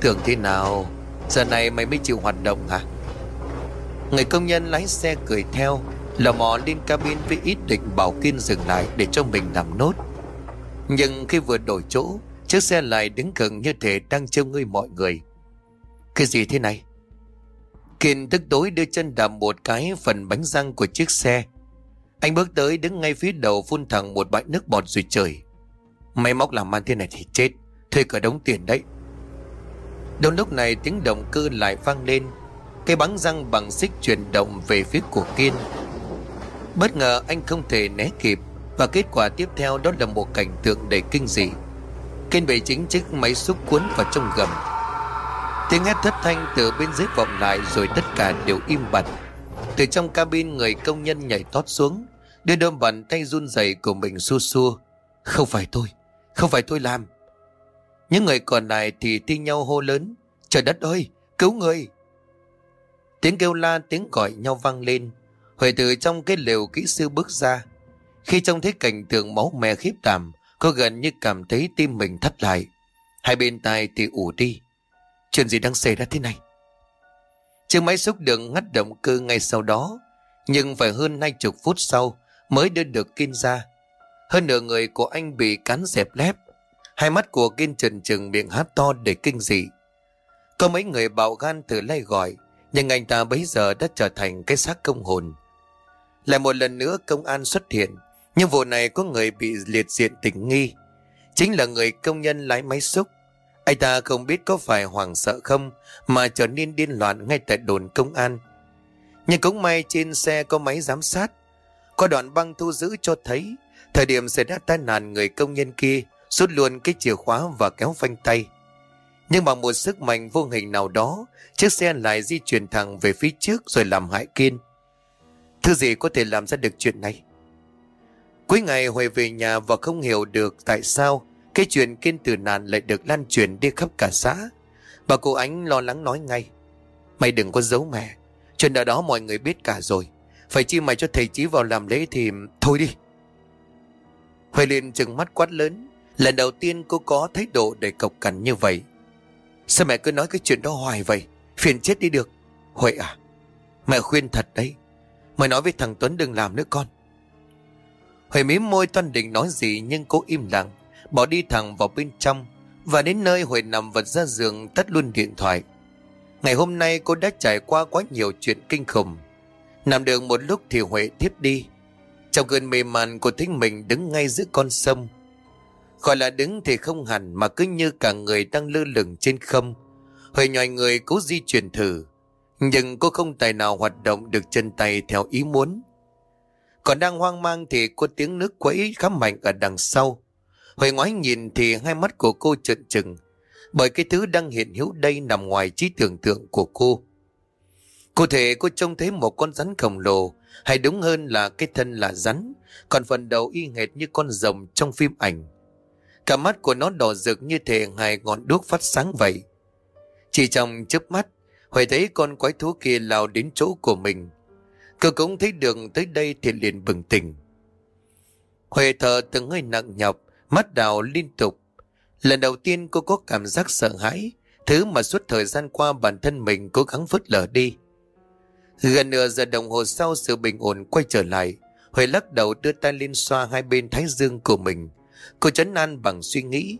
Tưởng thế nào? Giờ này mày mới chịu hoạt động hả? Người công nhân lái xe cười theo, Lò mò lên cabin với ý định bảo Kiên dừng lại để cho mình làm nốt Nhưng khi vừa đổi chỗ, Chiếc xe lại đứng gần như thể đang trêu ngươi mọi người Cái gì thế này Kiên tức tối đưa chân đạp một cái phần bánh răng của chiếc xe. Anh bước tới đứng ngay phía đầu phun thẳng một bãi nước bọt rồi trời Máy móc làm ăn thế này thì chết, Thuê cả đống tiền đấy. Đúng lúc này tiếng động cơ lại vang lên. Cây bắn răng bằng xích chuyển động về phía của Kiên. Bất ngờ anh không thể né kịp Và kết quả tiếp theo đó là một cảnh tượng đầy kinh dị. Kiên bị chính chiếc máy xúc cuốn vào trong gầm. Tiếng hét thất thanh từ bên dưới vọng lại Rồi tất cả đều im bặt. Từ trong cabin, người công nhân nhảy tót xuống, Đưa đôi bàn tay run rẩy của mình xua xua. Không phải tôi, Không phải tôi làm. Những người còn lại thì thi nhau hô lớn, Trời đất ơi, cứu người! Tiếng kêu la, tiếng gọi nhau vang lên. Huệ từ trong cái lều kỹ sư bước ra. Khi trông thấy cảnh tượng máu me khiếp đảm, Cô gần như cảm thấy tim mình thắt lại. Hai bên tai thì ủ đi. Chuyện gì đang xảy ra thế này? Chiếc máy xúc đường ngắt động cơ ngay sau đó, Nhưng phải hơn hai chục phút sau Mới đưa được Kiên ra. Hơn nửa người của anh bị cắn dẹp lép. Hai mắt của Kiên trần trừng miệng hát to để kinh dị. Có mấy người bạo gan từ lay gọi, Nhưng anh ta bấy giờ đã trở thành cái xác công hồn. Lại một lần nữa công an xuất hiện, Nhưng vụ này có người bị liệt diện tình nghi. Chính là người công nhân lái máy xúc anh ta không biết có phải hoảng sợ không mà trở nên điên loạn ngay tại đồn công an. Nhưng cũng may trên xe có máy giám sát. Có đoạn băng thu giữ cho thấy thời điểm xảy ra tai nạn người công nhân kia rút luôn cái chìa khóa và kéo phanh tay. Nhưng bằng một sức mạnh vô hình nào đó, chiếc xe lại di chuyển thẳng về phía trước rồi làm hại Kiên. Thứ gì có thể làm ra được chuyện này? Cuối ngày Huệ về nhà và không hiểu được tại sao cái chuyện kiên tử nạn lại được lan truyền đi khắp cả xã. Và cô Ánh lo lắng nói ngay. Mày đừng có giấu mẹ. Chuyện đó đó mọi người biết cả rồi. Phải chi mày cho thầy Chí vào làm lễ thì thôi đi. Huệ liền trừng mắt quát lớn. Lần đầu tiên cô có thái độ để cộc cằn như vậy. Sao mẹ cứ nói cái chuyện đó hoài vậy? Phiền chết đi được. Huệ à, mẹ khuyên thật đấy. Mày nói với thằng Tuấn đừng làm nữa con. Huệ mím môi toan định nói gì nhưng cô im lặng bỏ đi thẳng vào bên trong, và đến nơi Huệ nằm vật ra giường tắt luôn điện thoại. Ngày hôm nay cô đã trải qua quá nhiều chuyện kinh khủng. Nằm được một lúc thì Huệ thiếp đi. Trong cơn mê man cô thấy mình đứng ngay giữa con sông. Gọi là đứng thì không hẳn mà cứ như cả người đang lơ lửng trên không. Huệ nhòi người cố di chuyển thử. Nhưng cô không tài nào hoạt động được chân tay theo ý muốn. Còn đang hoang mang thì có tiếng nước quẫy khá mạnh ở đằng sau. Huệ ngoái nhìn thì hai mắt của cô trợn trừng. Bởi cái thứ đang hiện hữu đây nằm ngoài trí tưởng tượng của cô. Cụ thể cô trông thấy một con rắn khổng lồ, hay đúng hơn là cái thân là rắn, còn phần đầu y hệt như con rồng trong phim ảnh. Cả mắt của nó đỏ rực như thể hai ngọn đuốc phát sáng vậy. Chỉ trong chớp mắt, Huệ thấy con quái thú kia lao đến chỗ của mình. Cô cũng thấy đường tới đây thì liền bừng tỉnh. Huệ thở từng hơi nặng nhọc, mắt đào liên tục. Lần đầu tiên cô có cảm giác sợ hãi, thứ mà suốt thời gian qua bản thân mình cố gắng vứt lờ đi. Gần nửa giờ đồng hồ sau sự bình ổn quay trở lại, Huệ lắc đầu đưa tay lên xoa hai bên thái dương của mình. Cô chấn an bằng suy nghĩ.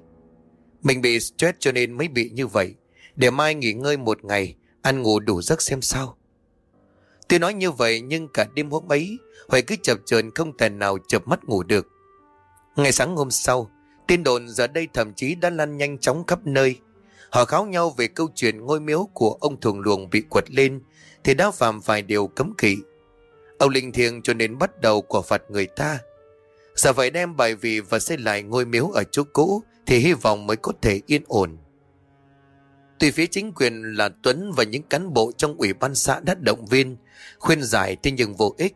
Mình bị stress cho nên mới bị như vậy. Để mai nghỉ ngơi một ngày, ăn ngủ đủ giấc xem sao. Tuy nói như vậy nhưng cả đêm hôm ấy, Huệ cứ chập chờn không thể nào chập mắt ngủ được. Ngày sáng hôm sau, tin đồn giờ đây thậm chí đã lan nhanh chóng khắp nơi. Họ kháo nhau về câu chuyện ngôi miếu của ông thường luồng bị quật lên thì đã phạm vài điều cấm kỵ. Ông linh thiêng cho nên bắt đầu quả phạt người ta. Giờ phải đem bài vị và xây lại ngôi miếu ở chỗ cũ thì hy vọng mới có thể yên ổn. Tuy phía chính quyền là Tuấn và những cán bộ trong ủy ban xã đã động viên, khuyên giải thế nhưng vô ích.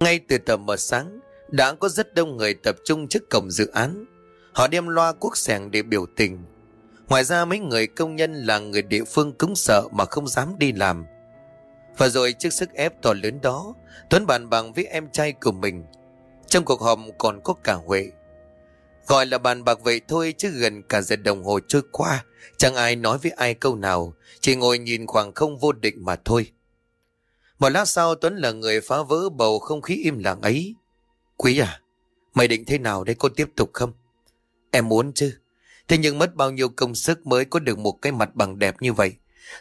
Ngay từ tầm mở sáng, đã có rất đông người tập trung trước cổng dự án. Họ đem loa quốc sẻng để biểu tình. Ngoài ra mấy người công nhân là người địa phương cứng sợ mà không dám đi làm. Và rồi trước sức ép to lớn đó, Tuấn bàn bằng với em trai của mình. Trong cuộc họp còn có cả Huệ. Gọi là bàn bạc vậy thôi chứ gần cả giờ đồng hồ trôi qua, chẳng ai nói với ai câu nào, chỉ ngồi nhìn khoảng không vô định mà thôi. Một lát sau Tuấn là người phá vỡ bầu không khí im lặng ấy. Quý à, mày định thế nào để có tiếp tục không? Em muốn chứ. Thế nhưng mất bao nhiêu công sức mới có được một cái mặt bằng đẹp như vậy.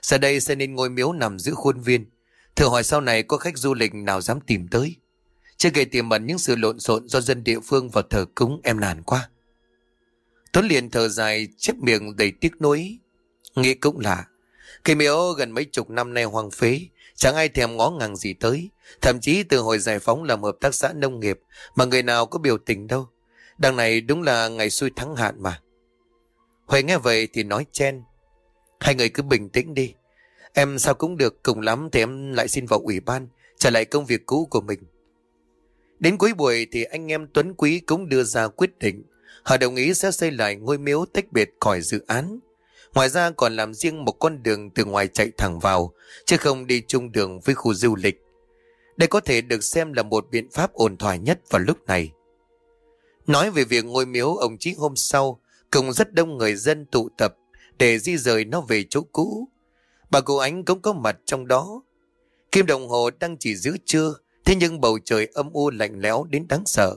Giờ đây sẽ nên ngôi miếu nằm giữa khuôn viên. Thử hỏi sau này có khách du lịch nào dám tìm tới. Chưa kể tiềm ẩn những sự lộn xộn do dân địa phương và thờ cúng em nản quá. Tuấn liền thở dài chép miệng đầy tiếc nuối. Nghĩ cũng lạ. Cây miếu gần mấy chục năm nay hoang phế. Chẳng ai thèm ngó ngàng gì tới. Thậm chí từ hồi giải phóng làm hợp tác xã nông nghiệp, mà người nào có biểu tình đâu. Đằng này đúng là ngày xui thắng hạn mà. Huệ nghe vậy thì nói chen. Hai người cứ bình tĩnh đi. Em sao cũng được cùng lắm thì em lại xin vào ủy ban, trả lại công việc cũ của mình. Đến cuối buổi thì anh em Tuấn Quý cũng đưa ra quyết định. Họ đồng ý sẽ xây lại ngôi miếu tách biệt khỏi dự án. Ngoài ra còn làm riêng một con đường từ ngoài chạy thẳng vào, chứ không đi chung đường với khu du lịch. Đây có thể được xem là một biện pháp ổn thỏa nhất vào lúc này. Nói về việc ngôi miếu ông Chí hôm sau, cùng rất đông người dân tụ tập để di rời nó về chỗ cũ. Bà cụ ánh cũng có mặt trong đó. Kim đồng hồ đang chỉ giữa trưa, thế nhưng bầu trời âm u lạnh lẽo đến đáng sợ.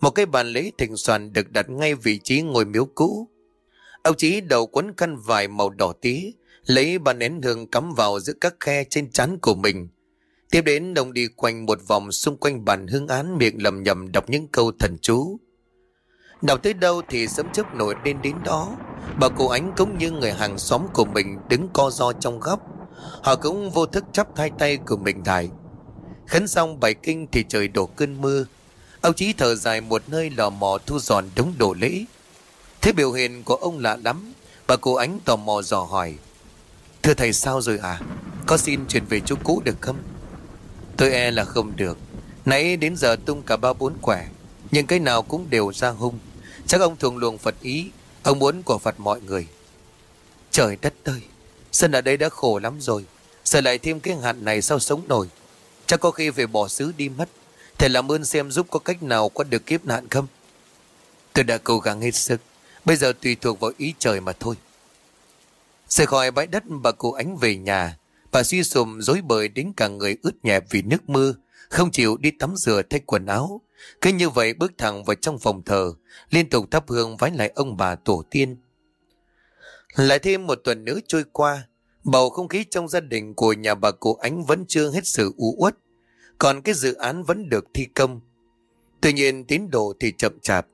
Một cái bàn lễ thịnh soạn được đặt ngay vị trí ngôi miếu cũ. Ông Chí đầu quấn khăn vải màu đỏ tí, lấy bàn nén hương cắm vào giữa các khe trên trán của mình. Tiếp đến đồng đi quanh một vòng xung quanh bàn hương án miệng lầm nhầm đọc những câu thần chú. Đọc tới đâu thì sớm chớp nổi lên đến đó. Bà cô ánh cũng như người hàng xóm của mình đứng co do trong góc. Họ cũng vô thức chắp hai tay của mình lại. Khấn xong bài kinh thì trời đổ cơn mưa. Ông Chí thở dài một nơi lò mò thu dọn đống đồ lễ. Thế biểu hiện của ông lạ lắm. Bà cô ánh tò mò dò hỏi. Thưa thầy, sao rồi à? Có xin chuyển về chỗ cũ được không? Tôi e là không được. Nãy đến giờ tung cả ba bốn quẻ. Nhưng cái nào cũng đều ra hung. Chắc ông thường luồng Phật ý, Ông muốn của Phật mọi người Trời đất ơi, Sân ở đây đã khổ lắm rồi Giờ lại thêm cái hạn này sao sống nổi Chắc có khi về bỏ xứ đi mất Thầy làm ơn xem giúp có cách nào qua được kiếp nạn không Tôi đã cố gắng hết sức Bây giờ tùy thuộc vào ý trời mà thôi Rời khỏi bãi đất bà cụ ánh về nhà Bà suy sụm dối bời đến cả người ướt nhẹp vì nước mưa Không chịu đi tắm rửa thay quần áo cứ như vậy bước thẳng vào trong phòng thờ, liên tục thắp hương vái lại ông bà tổ tiên. Lại thêm một tuần nữa trôi qua, bầu không khí trong gia đình của nhà bà cụ Ánh vẫn chưa hết sự u uất, còn cái dự án vẫn được thi công. Tuy nhiên tín độ thì chậm chạp.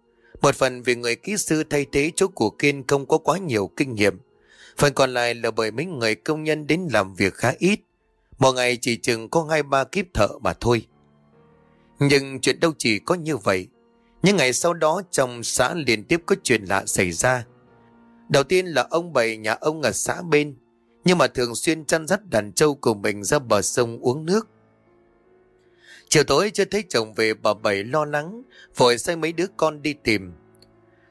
Một phần vì người kỹ sư thay thế chỗ của Kiên không có quá nhiều kinh nghiệm. Phần còn lại là bởi mấy người công nhân đến làm việc khá ít. Một ngày chỉ chừng có hai ba kiếp thợ mà thôi. Nhưng chuyện đâu chỉ có như vậy. Những ngày sau đó trong xã liên tiếp có chuyện lạ xảy ra. Đầu tiên là ông bày nhà ông ở xã bên, nhưng mà thường xuyên chăn dắt đàn trâu của mình ra bờ sông uống nước. Chiều tối chưa thấy chồng về bà Bảy lo lắng, vội sai mấy đứa con đi tìm.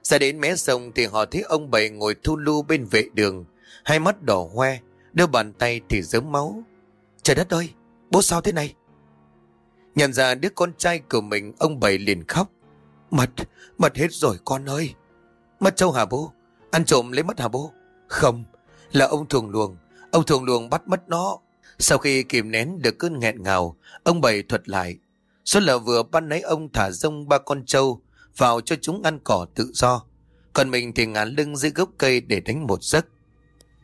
Ra đến mé sông thì họ thấy ông Bảy ngồi thu lưu bên vệ đường, hai mắt đỏ hoe, đôi bàn tay thì dớm máu. Trời đất ơi, bố sao thế này? Nhận ra đứa con trai của mình, ông Bảy liền khóc. Mật, mật hết rồi con ơi. Mất châu hả bố? Ăn trộm lấy mất hả bố? Không, là ông thường luồng. Ông thường luồng bắt mất nó. Sau khi kìm nén được cơn nghẹn ngào, ông Bảy thuật lại. Số là vừa ban nấy ông thả rông ba con trâu vào cho chúng ăn cỏ tự do. Còn mình thì ngả lưng dưới gốc cây để đánh một giấc.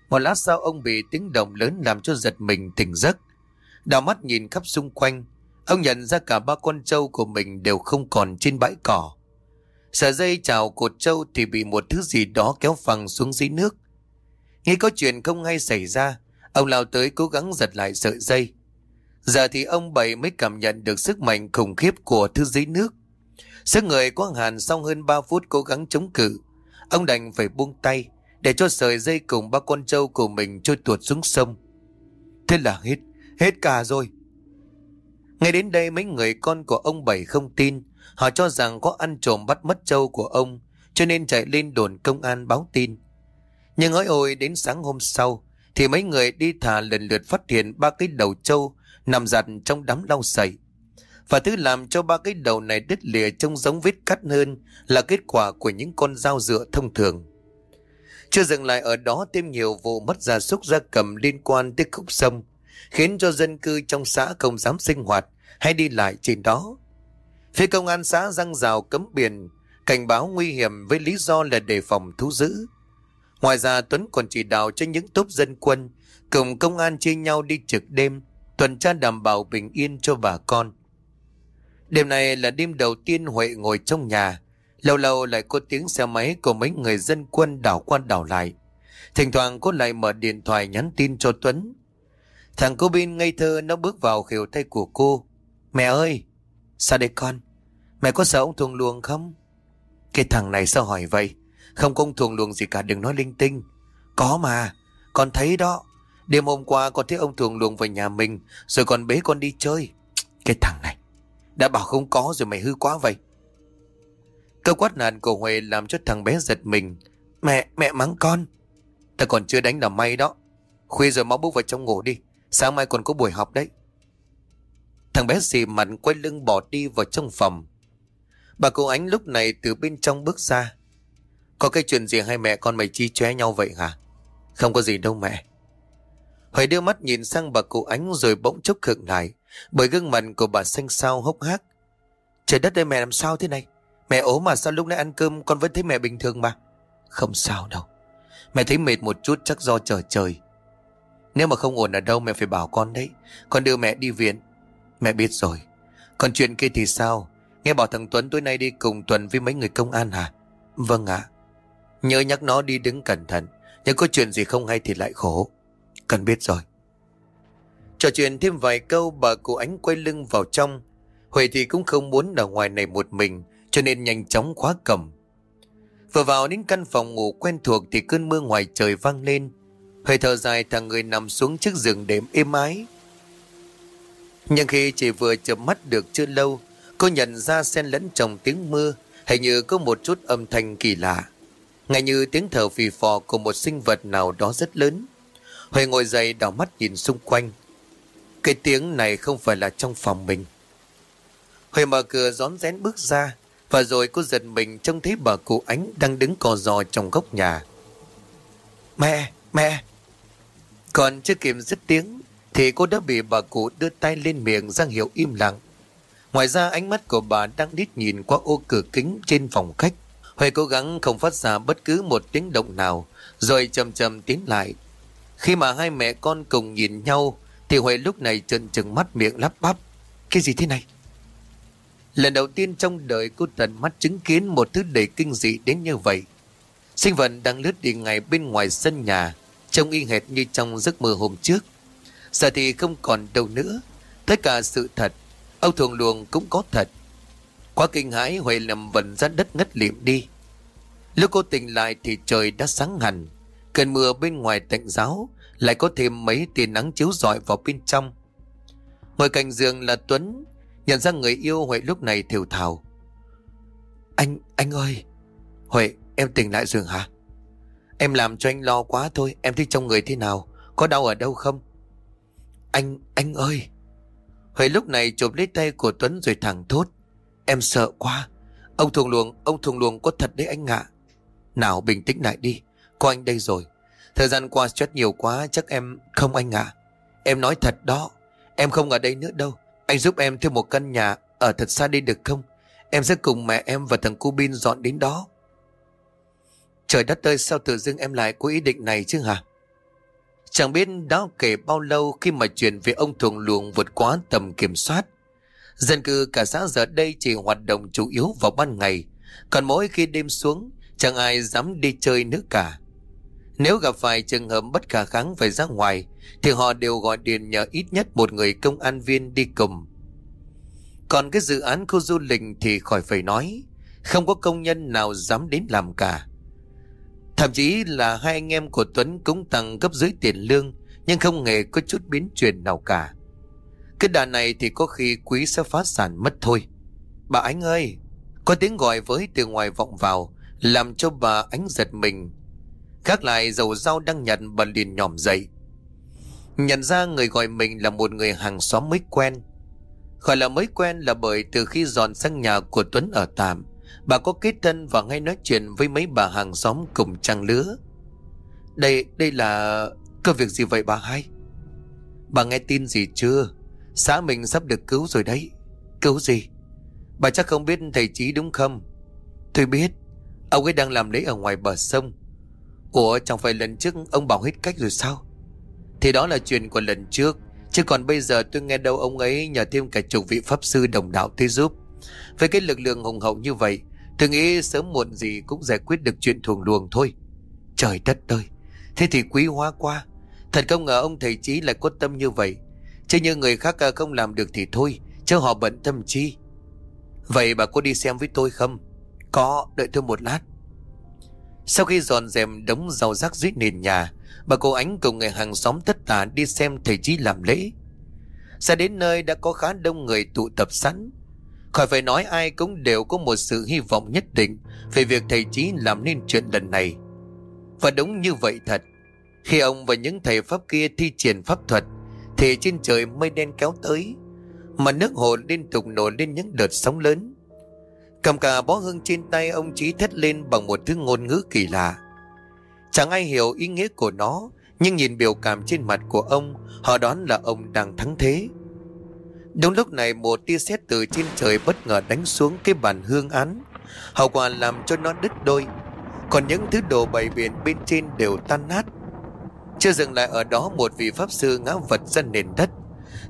Một lát sau ông bị tiếng động lớn làm cho giật mình tỉnh giấc. Đào mắt nhìn khắp xung quanh, ông nhận ra cả ba con trâu của mình đều không còn trên bãi cỏ. Sợi dây chào cột trâu thì bị một thứ gì đó kéo phẳng xuống dưới nước. Nghe có chuyện không hay xảy ra, ông lao tới cố gắng giật lại sợi dây. Giờ thì ông bảy mới cảm nhận được sức mạnh khủng khiếp của thứ dưới nước. Sức người có hàn sau hơn 3 phút cố gắng chống cự. Ông đành phải buông tay để cho sợi dây cùng ba con trâu của mình trôi tuột xuống sông. Thế là hết, hết cả rồi. Ngay đến đây mấy người con của ông Bảy không tin. Họ cho rằng có ăn trộm bắt mất trâu của ông cho nên chạy lên đồn công an báo tin. Nhưng ôi ôi đến sáng hôm sau thì mấy người đi thả lần lượt phát hiện ba cái đầu trâu nằm giặt trong đám lau sậy. Và thứ làm cho ba cái đầu này đứt lìa trông giống vết cắt hơn là kết quả của những con dao dựa thông thường. Chưa dừng lại ở đó thêm nhiều vụ mất gia súc gia cầm liên quan tới khúc sông, khiến cho dân cư trong xã không dám sinh hoạt hay đi lại trên đó. Phía công an xã răng rào cấm biển, cảnh báo nguy hiểm với lý do là đề phòng thú dữ. Ngoài ra Tuấn còn chỉ đạo cho những tốp dân quân cùng công an chia nhau đi trực đêm, tuần tra đảm bảo bình yên cho bà con. Đêm này là đêm đầu tiên Huệ ngồi trong nhà, lâu lâu lại có tiếng xe máy của mấy người dân quân đảo qua đảo lại. Thỉnh thoảng cô lại mở điện thoại nhắn tin cho Tuấn. Thằng cô Bin ngây thơ nó bước vào khều tay của cô. Mẹ ơi, sao đây con? Mẹ có sợ ông thùng luồng không? Cái thằng này sao hỏi vậy? Không công thường thuồng luồng gì cả đừng nói linh tinh. Có mà, con thấy đó. Đêm hôm qua con thấy ông thuồng luồng vào nhà mình rồi còn bế con đi chơi. Cái thằng này, đã bảo không có rồi mày hư quá vậy. Câu quát nạn của Huệ làm cho thằng bé giật mình. Mẹ, mẹ mắng con. Ta còn chưa đánh là may đó. Khuya rồi mau bước vào trong ngủ đi. Sáng mai còn có buổi học đấy. Thằng bé xì mặt quay lưng bỏ đi vào trong phòng. Bà cô ánh lúc này từ bên trong bước ra. Có cái chuyện gì hai mẹ con mày chi chóe nhau vậy hả? Không có gì đâu mẹ. Huệ đưa mắt nhìn sang bà cụ ánh rồi bỗng chốc khựng lại. Bởi gương mặt của bà xanh xao hốc hác. Trời đất ơi, mẹ làm sao thế này? Mẹ ốm mà sao lúc nãy ăn cơm con vẫn thấy mẹ bình thường mà. Không sao đâu. Mẹ thấy mệt một chút chắc do trời trời. Nếu mà không ổn ở đâu mẹ phải bảo con đấy. Con đưa mẹ đi viện. Mẹ biết rồi. Còn chuyện kia thì sao? Nghe bảo thằng Tuấn tối nay đi cùng Tuần với mấy người công an hả? Vâng ạ. Nhớ nhắc nó đi đứng cẩn thận. Nếu có chuyện gì không hay thì lại khổ. Cần biết rồi. Trò chuyện thêm vài câu bà cụ ánh quay lưng vào trong. Huệ thì cũng không muốn ở ngoài này một mình cho nên nhanh chóng khóa cầm. Vừa vào đến căn phòng ngủ quen thuộc thì cơn mưa ngoài trời vang lên. Huệ thở dài thằng người nằm xuống chiếc giường đệm êm ái. Nhưng khi chỉ vừa chợp mắt được chưa lâu, cô nhận ra xen lẫn trong tiếng mưa, hình như có một chút âm thanh kỳ lạ. Ngay như tiếng thở phì phò của một sinh vật nào đó rất lớn. Huệ ngồi dậy đảo mắt nhìn xung quanh. Cái tiếng này không phải là trong phòng mình. Huệ mở cửa rón rén bước ra, và rồi cô giật mình trông thấy bà cụ ánh đang đứng cò giò trong góc nhà. Mẹ, mẹ! Còn chưa kịp dứt tiếng, thì cô đã bị bà cụ đưa tay lên miệng ra hiệu im lặng. Ngoài ra ánh mắt của bà đang đít nhìn qua ô cửa kính trên phòng khách. Huệ cố gắng không phát ra bất cứ một tiếng động nào, rồi chậm chậm tiến lại. Khi mà hai mẹ con cùng nhìn nhau, thì Huệ lúc này trần trừng mắt miệng lắp bắp. Cái gì thế này? Lần đầu tiên trong đời cô tận mắt chứng kiến một thứ đầy kinh dị đến như vậy. Sinh vật đang lướt đi ngay bên ngoài sân nhà, trông y hệt như trong giấc mơ hôm trước. Giờ thì không còn đâu nữa, tất cả sự thật, Âu thường luồng cũng có thật. Quá kinh hãi Huệ nằm vần ra đất ngất liệm đi. Lúc cô tỉnh lại thì trời đã sáng hẳn, cơn mưa bên ngoài tạnh giáo, lại có thêm mấy tia nắng chiếu rọi vào bên trong. Ngồi cạnh giường là Tuấn, nhận ra người yêu Huệ lúc này thiểu thào. Anh, anh ơi! Huệ, em tỉnh lại giường hả? Em làm cho anh lo quá thôi, em thấy trong người thế nào? Có đau ở đâu không? Anh, anh ơi! Huệ lúc này chụp lấy tay của Tuấn rồi thẳng thốt. Em sợ quá. Ông thùng luồng, ông thùng luồng có thật đấy anh ạ. Nào bình tĩnh lại đi, có anh đây rồi. Thời gian qua stress nhiều quá chắc em không anh ạ. Em nói thật đó, em không ở đây nữa đâu. Anh giúp em thêm một căn nhà ở thật xa đi được không? Em sẽ cùng mẹ em và thằng cu bin dọn đến đó. Trời đất ơi sao tự dưng em lại có ý định này chứ hả? Chẳng biết đã kể bao lâu khi mà chuyện về ông thường luồng vượt quá tầm kiểm soát. Dân cư cả xã giờ đây chỉ hoạt động chủ yếu vào ban ngày. Còn mỗi khi đêm xuống, chẳng ai dám đi chơi nữa cả. Nếu gặp phải trường hợp bất khả kháng phải ra ngoài, thì họ đều gọi điện nhờ ít nhất một người công an viên đi cùng. Còn cái dự án khu du lịch thì khỏi phải nói, không có công nhân nào dám đến làm cả. Thậm chí là hai anh em của Tuấn cũng tăng gấp dưới tiền lương, nhưng không hề có chút biến chuyển nào cả. Cái đà này thì có khi quý sẽ phá sản mất thôi. Bà Ánh ơi, có tiếng gọi với từ ngoài vọng vào, làm cho bà Ánh giật mình. Khác lại dầu rau đang nhận bà liền nhòm dậy. Nhận ra người gọi mình là một người hàng xóm mới quen. Gọi là mới quen là bởi từ khi dọn sang nhà của Tuấn ở tạm, bà có kết thân và ngay nói chuyện với mấy bà hàng xóm cùng trang lứa. Đây, đây là... có việc gì vậy bà hai? Bà nghe tin gì chưa? Xã mình sắp được cứu rồi đấy. Cứu gì? Bà chắc không biết thầy Chí đúng không? Tôi biết. Ông ấy đang làm lễ ở ngoài bờ sông. Ủa chẳng phải lần trước ông bảo hết cách rồi sao? Thì đó là chuyện của lần trước. Chứ còn bây giờ tôi nghe đâu ông ấy nhờ thêm cả chục vị pháp sư đồng đạo tới giúp. Với cái lực lượng hùng hậu như vậy, tôi nghĩ sớm muộn gì cũng giải quyết được chuyện thuồng luồng thôi. Trời đất ơi, thế thì quý hóa quá. Thật không ngờ ông thầy chí lại có tâm như vậy. Chứ như người khác ờ, không làm được thì thôi, chứ họ bận tâm chi. Vậy bà có đi xem với tôi không? Có, đợi tôi một lát. Sau khi dọn dẹp đống rau rác dưới nền nhà, bà cô Ánh cùng người hàng xóm tất tả đi xem thầy Chí làm lễ. Ra đến nơi đã có khá đông người tụ tập sẵn. Khỏi phải nói ai cũng đều có một sự hy vọng nhất định về việc thầy Chí làm nên chuyện lần này. Và đúng như vậy thật. Khi ông và những thầy pháp kia thi triển pháp thuật, thì trên trời mây đen kéo tới, mà nước hồ liên tục nổi lên những đợt sóng lớn. Cầm cả bó hương trên tay ông Chí thét lên bằng một thứ ngôn ngữ kỳ lạ. Chẳng ai hiểu ý nghĩa của nó, nhưng nhìn biểu cảm trên mặt của ông, họ đoán là ông đang thắng thế. Đúng lúc này một tia sét từ trên trời bất ngờ đánh xuống cái bàn hương án. Hậu quả làm cho nó đứt đôi. Còn những thứ đồ bày biển bên trên đều tan nát. Chưa dừng lại ở đó một vị pháp sư ngã vật ra nền đất.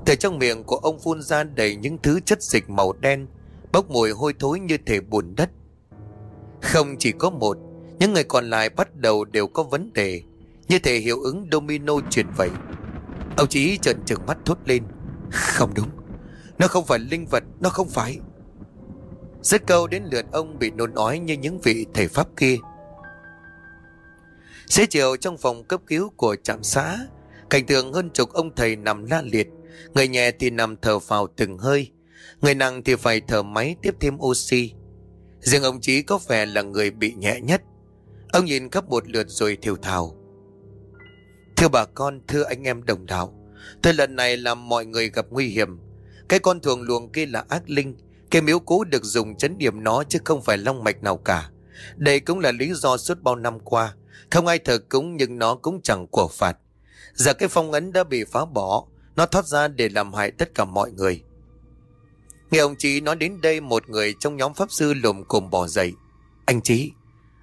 Từ trong miệng của ông phun ra đầy những thứ chất dịch màu đen, bốc mùi hôi thối như thể bùn đất. Không chỉ có một, những người còn lại bắt đầu đều có vấn đề, như thể hiệu ứng domino chuyển vậy. Ông chí trợn trừng mắt thốt lên. Không đúng, nó không phải linh vật, nó không phải. Rất câu đến lượt ông bị nôn ói như những vị thầy pháp kia. Xế chiều trong phòng cấp cứu của trạm xã, cảnh tượng hơn chục ông thầy nằm la liệt, người nhẹ thì nằm thở phào từng hơi, người nặng thì phải thở máy tiếp thêm oxy. Riêng ông Chí có vẻ là người bị nhẹ nhất. Ông nhìn khắp một lượt rồi thiểu thào. Thưa bà con, thưa anh em đồng đạo, tôi lần này làm mọi người gặp nguy hiểm. Cái con thường luồng kia là ác linh, cái miếu cũ được dùng chấn điểm nó chứ không phải long mạch nào cả. Đây cũng là lý do suốt bao năm qua, không ai thờ cúng nhưng nó cũng chẳng của phạt. Giờ cái phong ấn đã bị phá bỏ, nó thoát ra để làm hại tất cả mọi người. Nghe ông Chí nói đến đây một người trong nhóm pháp sư lùm cồm bỏ dậy. Anh Chí,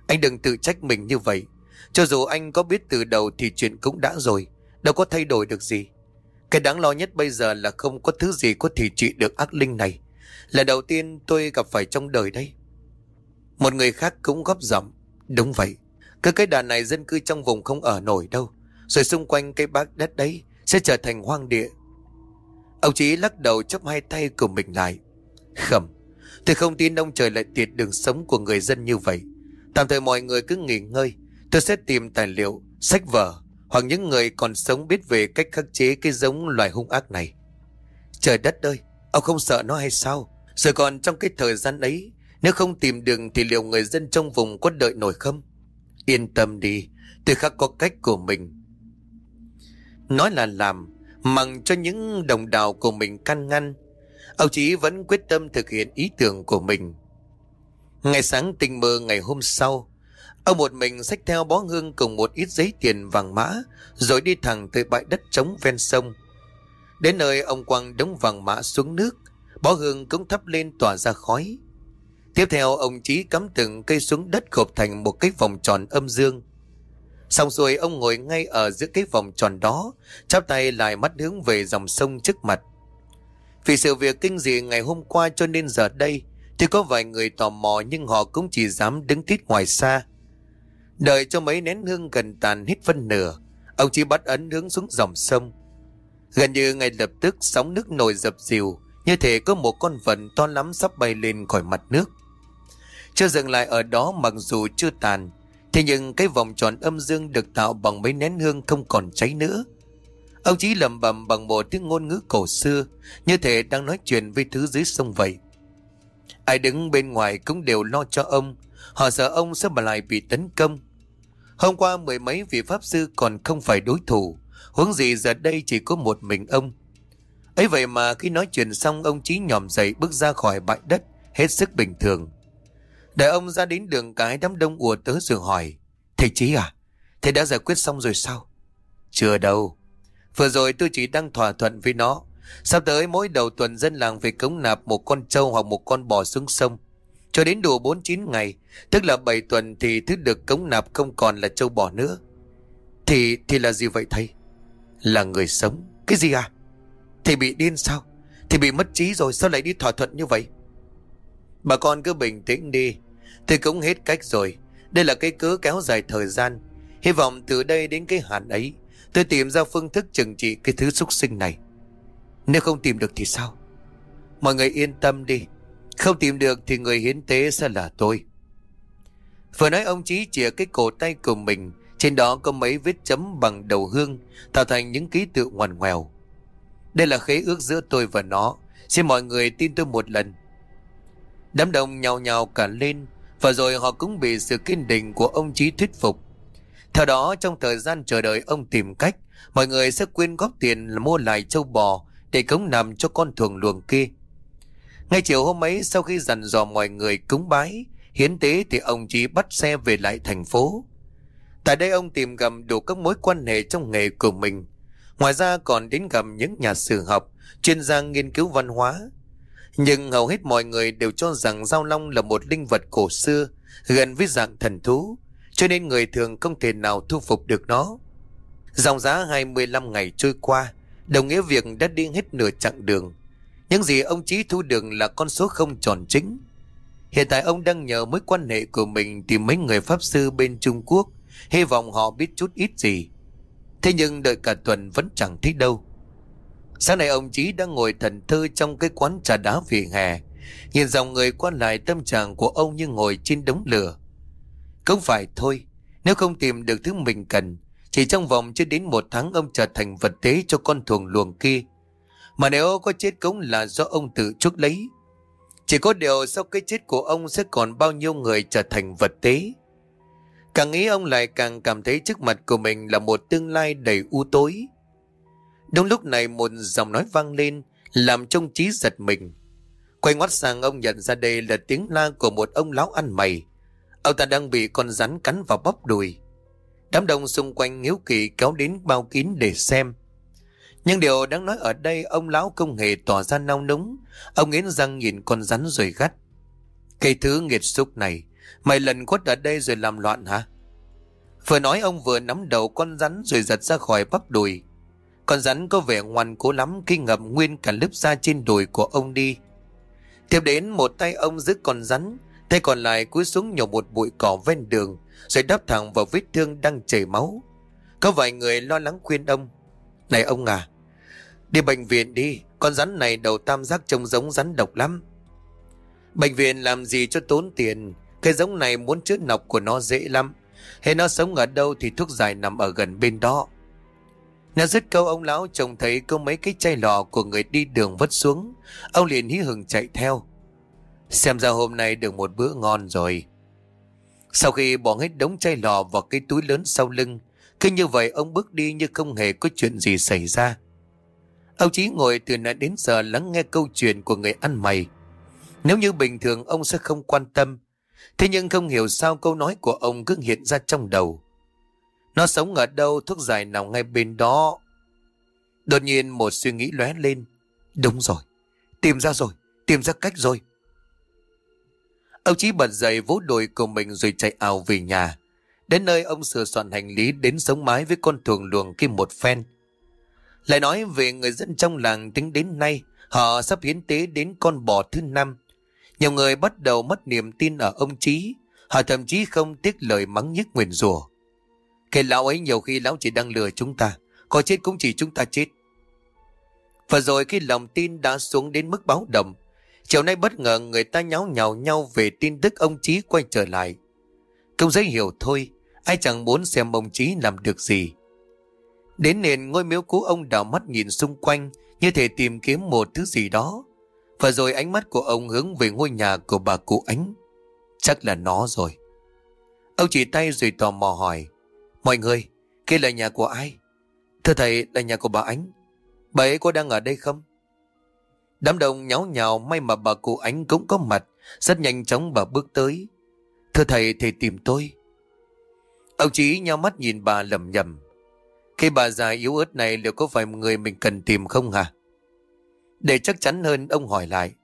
anh đừng tự trách mình như vậy. Cho dù anh có biết từ đầu thì chuyện cũng đã rồi, đâu có thay đổi được gì. Cái đáng lo nhất bây giờ là không có thứ gì có thể trị được ác linh này. Là đầu tiên tôi gặp phải trong đời đây. Một người khác cũng góp giọng. Đúng vậy. Cứ cái đàn này dân cư trong vùng không ở nổi đâu. Rồi xung quanh cái bác đất đấy sẽ trở thành hoang địa. Ông Chí lắc đầu chấp hai tay của mình lại. Khẩm, tôi không tin ông trời lại tiệt đường sống của người dân như vậy. Tạm thời mọi người cứ nghỉ ngơi. Tôi sẽ tìm tài liệu, sách vở hoặc những người còn sống biết về cách khắc chế cái giống loài hung ác này. Trời đất ơi, ông không sợ nó hay sao? Rồi còn trong cái thời gian ấy, nếu không tìm đường thì liệu người dân trong vùng có đợi nổi không? Yên tâm đi, tôi khắc có cách của mình. Nói là làm, mặc cho những đồng đào của mình can ngăn. Ông Chí vẫn quyết tâm thực hiện ý tưởng của mình. Ngày sáng tình mơ ngày hôm sau, ông một mình xách theo bó hương cùng một ít giấy tiền vàng mã, rồi đi thẳng tới bãi đất trống ven sông. Đến nơi ông quăng đống vàng mã xuống nước, bó hương cũng thắp lên tỏa ra khói. Tiếp theo ông Chí cắm từng cây xuống đất gộp thành một cái vòng tròn âm dương. Xong rồi ông ngồi ngay ở giữa cái vòng tròn đó, chắp tay lại mắt hướng về dòng sông trước mặt. Vì sự việc kinh dị ngày hôm qua cho nên giờ đây, thì có vài người tò mò nhưng họ cũng chỉ dám đứng tít ngoài xa. Đợi cho mấy nén hương gần tàn hít phân nửa, ông chí bắt ấn hướng xuống dòng sông. Gần như ngay lập tức sóng nước nổi dập dìu, như thể có một con vật to lắm sắp bay lên khỏi mặt nước. Chưa dừng lại ở đó mặc dù chưa tàn, thế nhưng cái vòng tròn âm dương được tạo bằng mấy nén hương không còn cháy nữa. Ông Chí lầm bầm bằng một tiếng ngôn ngữ cổ xưa, như thể đang nói chuyện với thứ dưới sông vậy. Ai đứng bên ngoài cũng đều lo cho ông, họ sợ ông sẽ mà lại bị tấn công. Hôm qua mười mấy vị pháp sư còn không phải đối thủ, huống gì giờ đây chỉ có một mình ông. ấy vậy mà khi nói chuyện xong ông Chí nhòm dậy bước ra khỏi bãi đất, hết sức bình thường. Đợi ông ra đến đường cái đám đông ùa tới rồi hỏi. Thầy Chí à? Thầy đã giải quyết xong rồi sao? Chưa đâu. Vừa rồi tôi chỉ đang thỏa thuận với nó. Sắp tới mỗi đầu tuần dân làng phải cống nạp một con trâu hoặc một con bò xuống sông. Cho đến đủ 49 ngày, tức là 7 tuần thì thứ được cống nạp không còn là trâu bò nữa. Thì thì là gì vậy thầy? Là người sống. Cái gì à? Thì bị điên sao? Thì bị mất trí rồi sao lại đi thỏa thuận như vậy? Bà con cứ bình tĩnh đi. Thì cũng hết cách rồi. Đây là cái cớ kéo dài thời gian. Hy vọng từ đây đến cái hạn ấy, tôi tìm ra phương thức trừng trị cái thứ xúc sinh này. Nếu không tìm được thì sao? Mọi người yên tâm đi. Không tìm được thì người hiến tế sẽ là tôi. Vừa nói ông Chí chìa cái cổ tay của mình, trên đó có mấy vết chấm bằng đầu hương, tạo thành những ký tự ngoằn ngoèo. Đây là khế ước giữa tôi và nó. Xin mọi người tin tôi một lần. Đám đông nhào nhào cả lên, và rồi họ cũng bị sự kiên định của ông Chí thuyết phục. Theo đó, trong thời gian chờ đợi ông tìm cách, mọi người sẽ quyên góp tiền mua lại châu bò để cống nằm cho con thường luồng kia. Ngay chiều hôm ấy, sau khi dặn dò mọi người cúng bái, hiến tế thì ông Chí bắt xe về lại thành phố. Tại đây ông tìm gặp đủ các mối quan hệ trong nghề của mình. Ngoài ra còn đến gặp những nhà sử học, chuyên gia nghiên cứu văn hóa, nhưng hầu hết mọi người đều cho rằng Giao Long là một linh vật cổ xưa, gần với dạng thần thú, cho nên người thường không thể nào thu phục được nó. Dòng giá 25 ngày trôi qua, đồng nghĩa việc đã đi hết nửa chặng đường. Những gì ông Chí thu được là con số không tròn chính. Hiện tại ông đang nhờ mối quan hệ của mình tìm mấy người Pháp Sư bên Trung Quốc, hy vọng họ biết chút ít gì. Thế nhưng đợi cả tuần vẫn chẳng thấy đâu. Sáng nay ông Chí đang ngồi thần thư trong cái quán trà đá vỉa hè. Nhìn dòng người qua lại tâm trạng của ông như ngồi trên đống lửa. Không phải thôi, nếu không tìm được thứ mình cần, chỉ trong vòng chưa đến một tháng ông trở thành vật tế cho con thuồng luồng kia. Mà nếu có chết cũng là do ông tự chuốc lấy. Chỉ có điều sau cái chết của ông sẽ còn bao nhiêu người trở thành vật tế. Càng nghĩ ông lại càng cảm thấy trước mặt của mình là một tương lai đầy u tối. Đúng lúc này một giọng nói vang lên làm trông trí giật mình. Quay ngoắt sang ông nhận ra đây là tiếng la của một ông lão ăn mày. Ông ta đang bị con rắn cắn vào bắp đùi. Đám đông xung quanh hiếu kỳ kéo đến bao kín để xem. Nhưng điều đáng nói ở đây ông lão không hề tỏ ra nao núng. Ông nghiến răng nhìn con rắn rồi gắt. Cây thứ nghiệt xúc này, mày lần quất ở đây rồi làm loạn hả? Vừa nói ông vừa nắm đầu con rắn rồi giật ra khỏi bắp đùi. Con rắn có vẻ ngoan cố lắm khi ngậm nguyên cả lớp da trên đùi của ông đi. Tiếp đến một tay ông giữ con rắn, tay còn lại cúi xuống nhổ một bụi cỏ ven đường, rồi đắp thẳng vào vết thương đang chảy máu. Có vài người lo lắng khuyên ông. Này ông à, đi bệnh viện đi, con rắn này đầu tam giác trông giống rắn độc lắm. Bệnh viện làm gì cho tốn tiền, cái giống này muốn chữa nọc của nó dễ lắm. Hay nó sống ở đâu thì thuốc giải nằm ở gần bên đó. Nó dứt câu ông lão trông thấy có mấy cái chai lọ của người đi đường vất xuống. Ông liền hí hừng chạy theo. Xem ra hôm nay được một bữa ngon rồi. Sau khi bỏ hết đống chai lọ vào cái túi lớn sau lưng, cứ như vậy ông bước đi như không hề có chuyện gì xảy ra. Ông Chí ngồi từ nãy đến giờ lắng nghe câu chuyện của người ăn mày. Nếu như bình thường ông sẽ không quan tâm, thế nhưng không hiểu sao câu nói của ông cứ hiện ra trong đầu. Nó sống ở đâu thuốc giải nằm ngay bên đó. Đột nhiên một suy nghĩ lóe lên. Đúng rồi, tìm ra rồi, tìm ra cách rồi. Ông Chí bật dậy vỗ đùi của mình rồi chạy ảo về nhà. Đến nơi ông sửa soạn hành lý đến sống mái với con thường luồng kia một phen. Lại nói về người dân trong làng tính đến nay, họ sắp hiến tế đến con bò thứ năm. Nhiều người bắt đầu mất niềm tin ở ông Chí, họ thậm chí không tiếc lời mắng nhức nguyền rủa. Cái lão ấy nhiều khi lão chỉ đang lừa chúng ta, có chết cũng chỉ chúng ta chết. Và rồi khi lòng tin đã xuống đến mức báo động, chiều nay bất ngờ người ta nháo nhào nhau về tin tức ông Chí quay trở lại. Không dễ hiểu thôi, ai chẳng muốn xem ông Chí làm được gì. Đến nền ngôi miếu cũ ông đảo mắt nhìn xung quanh như thể tìm kiếm một thứ gì đó. Và rồi ánh mắt của ông hướng về ngôi nhà của bà cụ ánh. Chắc là nó rồi. Ông chỉ tay rồi tò mò hỏi. Mọi người, kia là nhà của ai? Thưa thầy là nhà của bà Ánh. Bà ấy có đang ở đây không? Đám đông nháo nhào may mà bà cụ Ánh cũng có mặt. Rất nhanh chóng bà bước tới. Thưa thầy, thầy tìm tôi. Ông Chí nhau mắt nhìn bà lầm nhầm. Khi bà già yếu ớt này liệu có phải người mình cần tìm không hả? Để chắc chắn hơn ông hỏi lại.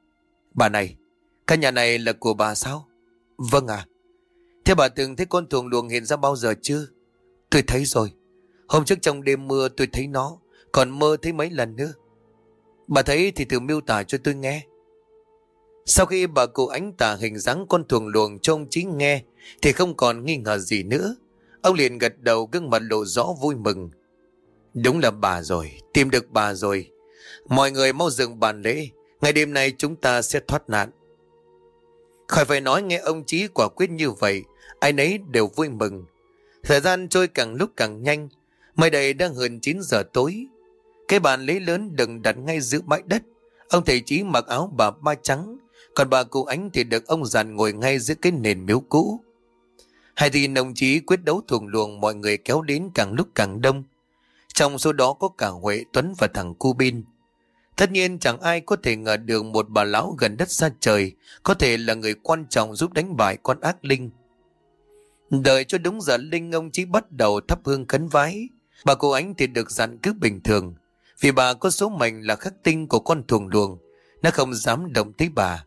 Bà này, căn nhà này là của bà sao? Vâng à. Thế bà từng thấy con thuồng luồng hiện ra bao giờ chưa? Tôi thấy rồi. Hôm trước trong đêm mưa tôi thấy nó, còn mơ thấy mấy lần nữa. Bà thấy thì thử miêu tả cho tôi nghe. Sau khi bà cụ ánh tả hình dáng con thuồng luồng cho ông Chí nghe, thì không còn nghi ngờ gì nữa. Ông liền gật đầu gương mặt lộ rõ vui mừng. Đúng là bà rồi, tìm được bà rồi. Mọi người mau dừng bàn lễ, ngày đêm nay chúng ta sẽ thoát nạn. Khỏi phải nói nghe ông Chí quả quyết như vậy, ai nấy đều vui mừng. Thời gian trôi càng lúc càng nhanh, mai đây đang hơn 9 giờ tối. Cái bàn lấy lớn đừng đặt ngay giữa bãi đất. Ông thầy Chí mặc áo bà ba trắng, còn bà cụ ánh thì được ông dàn ngồi ngay giữa cái nền miếu cũ. Hai thì đồng chí quyết đấu thùng luồng mọi người kéo đến càng lúc càng đông. Trong số đó có cả Huệ Tuấn và thằng Cu Bin. Tất nhiên chẳng ai có thể ngờ được một bà lão gần đất xa trời có thể là người quan trọng giúp đánh bại con ác linh. Đợi cho đúng giờ linh ông chí bắt đầu thắp hương khấn vái. Bà cô ánh thì được dặn cứ bình thường. Vì bà có số mệnh là khắc tinh của con thuồng luồng. Nó không dám động tới bà.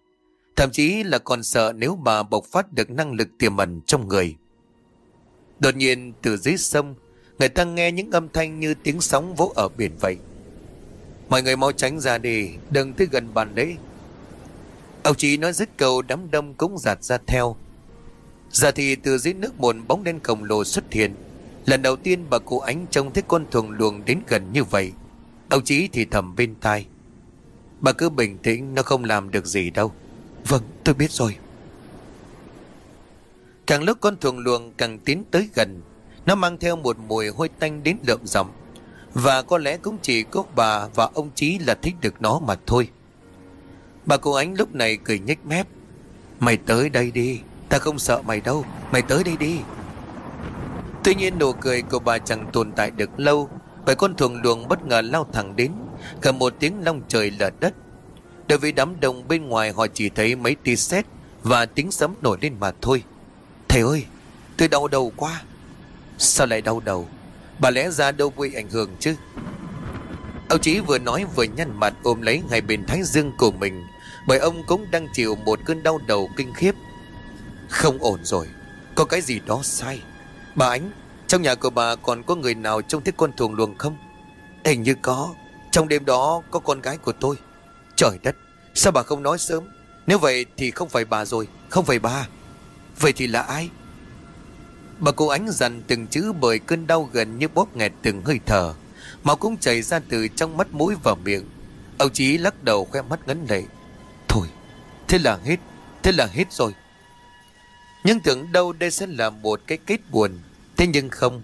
Thậm chí là còn sợ nếu bà bộc phát được năng lực tiềm ẩn trong người. Đột nhiên từ dưới sông, người ta nghe những âm thanh như tiếng sóng vỗ ở biển vậy. Mọi người mau tránh ra đi, đừng tới gần bàn đấy. Ông chỉ nói dứt câu đám đông cũng giạt ra theo. Giờ thì từ dưới nước một bóng đen khổng lồ xuất hiện. Lần đầu tiên bà cụ ánh trông thấy con thuồng luồng đến gần như vậy. Ông Chí thì thầm bên tai. Bà cứ bình tĩnh, nó không làm được gì đâu. Vâng, tôi biết rồi. Càng lúc con thuồng luồng càng tiến tới gần, nó mang theo một mùi hôi tanh đến lợm giọng. Và có lẽ cũng chỉ có bà và ông Chí là thích được nó mà thôi. Bà cô ánh lúc này cười nhếch mép. Mày tới đây đi, ta không sợ mày đâu, mày tới đây đi. Tuy nhiên nụ cười của bà chẳng tồn tại được lâu, bởi con thuồng luồng bất ngờ lao thẳng đến, Cả một tiếng long trời lở đất. Đối với đám đông bên ngoài họ chỉ thấy mấy tia sét và tiếng sấm nổi lên mà thôi. Thầy ơi, tôi đau đầu quá. Sao lại đau đầu? Bà lẽ ra đâu bị ảnh hưởng chứ? Ông Chí vừa nói vừa nhăn mặt ôm lấy ngay bên thái dương của mình bởi ông cũng đang chịu một cơn đau đầu kinh khiếp. Không ổn rồi, có cái gì đó sai. Bà Ánh, trong nhà của bà còn có người nào trông thấy con thuồng luồng không? Hình như có, trong đêm đó có con gái của tôi. Trời đất, sao bà không nói sớm? Nếu vậy thì không phải bà rồi Không phải bà Vậy thì là ai Bà cô ánh dằn từng chữ bởi cơn đau gần như bóp nghẹt từng hơi thở Máu cũng chảy ra từ trong mắt mũi vào miệng Ông Chí lắc đầu khoe mắt ngấn lệ Thôi Thế là hết Thế là hết rồi nhưng tưởng đâu đây sẽ là một cái kết buồn. Thế nhưng không,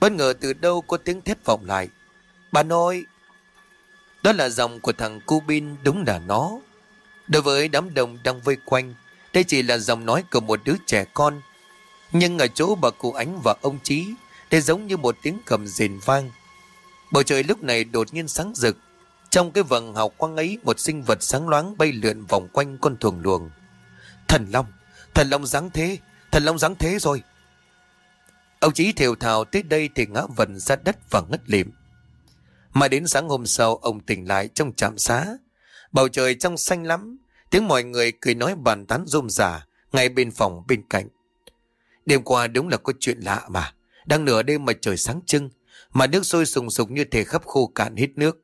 Bất ngờ từ đâu có tiếng thét vọng lại. Bà nội Đó là dòng của thằng cu bin đúng là nó. Đối với đám đông đang vây quanh, Đây chỉ là giọng nói của một đứa trẻ con. Nhưng ở chỗ bà cụ ánh và ông Chí, Đây giống như một tiếng cầm rền vang. Bầu trời lúc này đột nhiên sáng rực. Trong cái vầng hào quang ấy, Một sinh vật sáng loáng bay lượn vòng quanh con thuồng luồng. Thần Long Thần Long dáng thế, Thần Long dáng thế rồi. Ông Chí thều thào tới đây thì ngã vần ra đất và ngất lịm Mà đến sáng hôm sau, ông tỉnh lại trong trạm xá. Bầu trời trong xanh lắm, Tiếng mọi người cười nói bàn tán rôm rả Ngay bên phòng bên cạnh. Đêm qua đúng là có chuyện lạ mà, Đang nửa đêm mà trời sáng trưng, Mà nước sôi sùng sục như thể khắp khô cạn hết nước.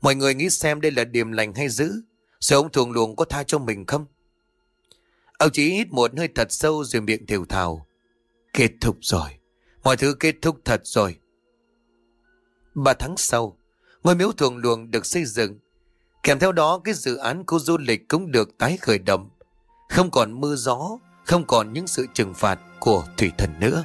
Mọi người nghĩ xem đây là điểm lành hay dữ Rồi ông thường luồng có tha cho mình không? Ông chỉ hít một hơi thật sâu rồi miệng thều thào Kết thúc rồi Mọi thứ kết thúc thật rồi Ba tháng sau Ngôi miếu thường luồng được xây dựng Kèm theo đó cái dự án khu du lịch cũng được tái khởi động. Không còn mưa gió, không còn những sự trừng phạt của thủy thần nữa.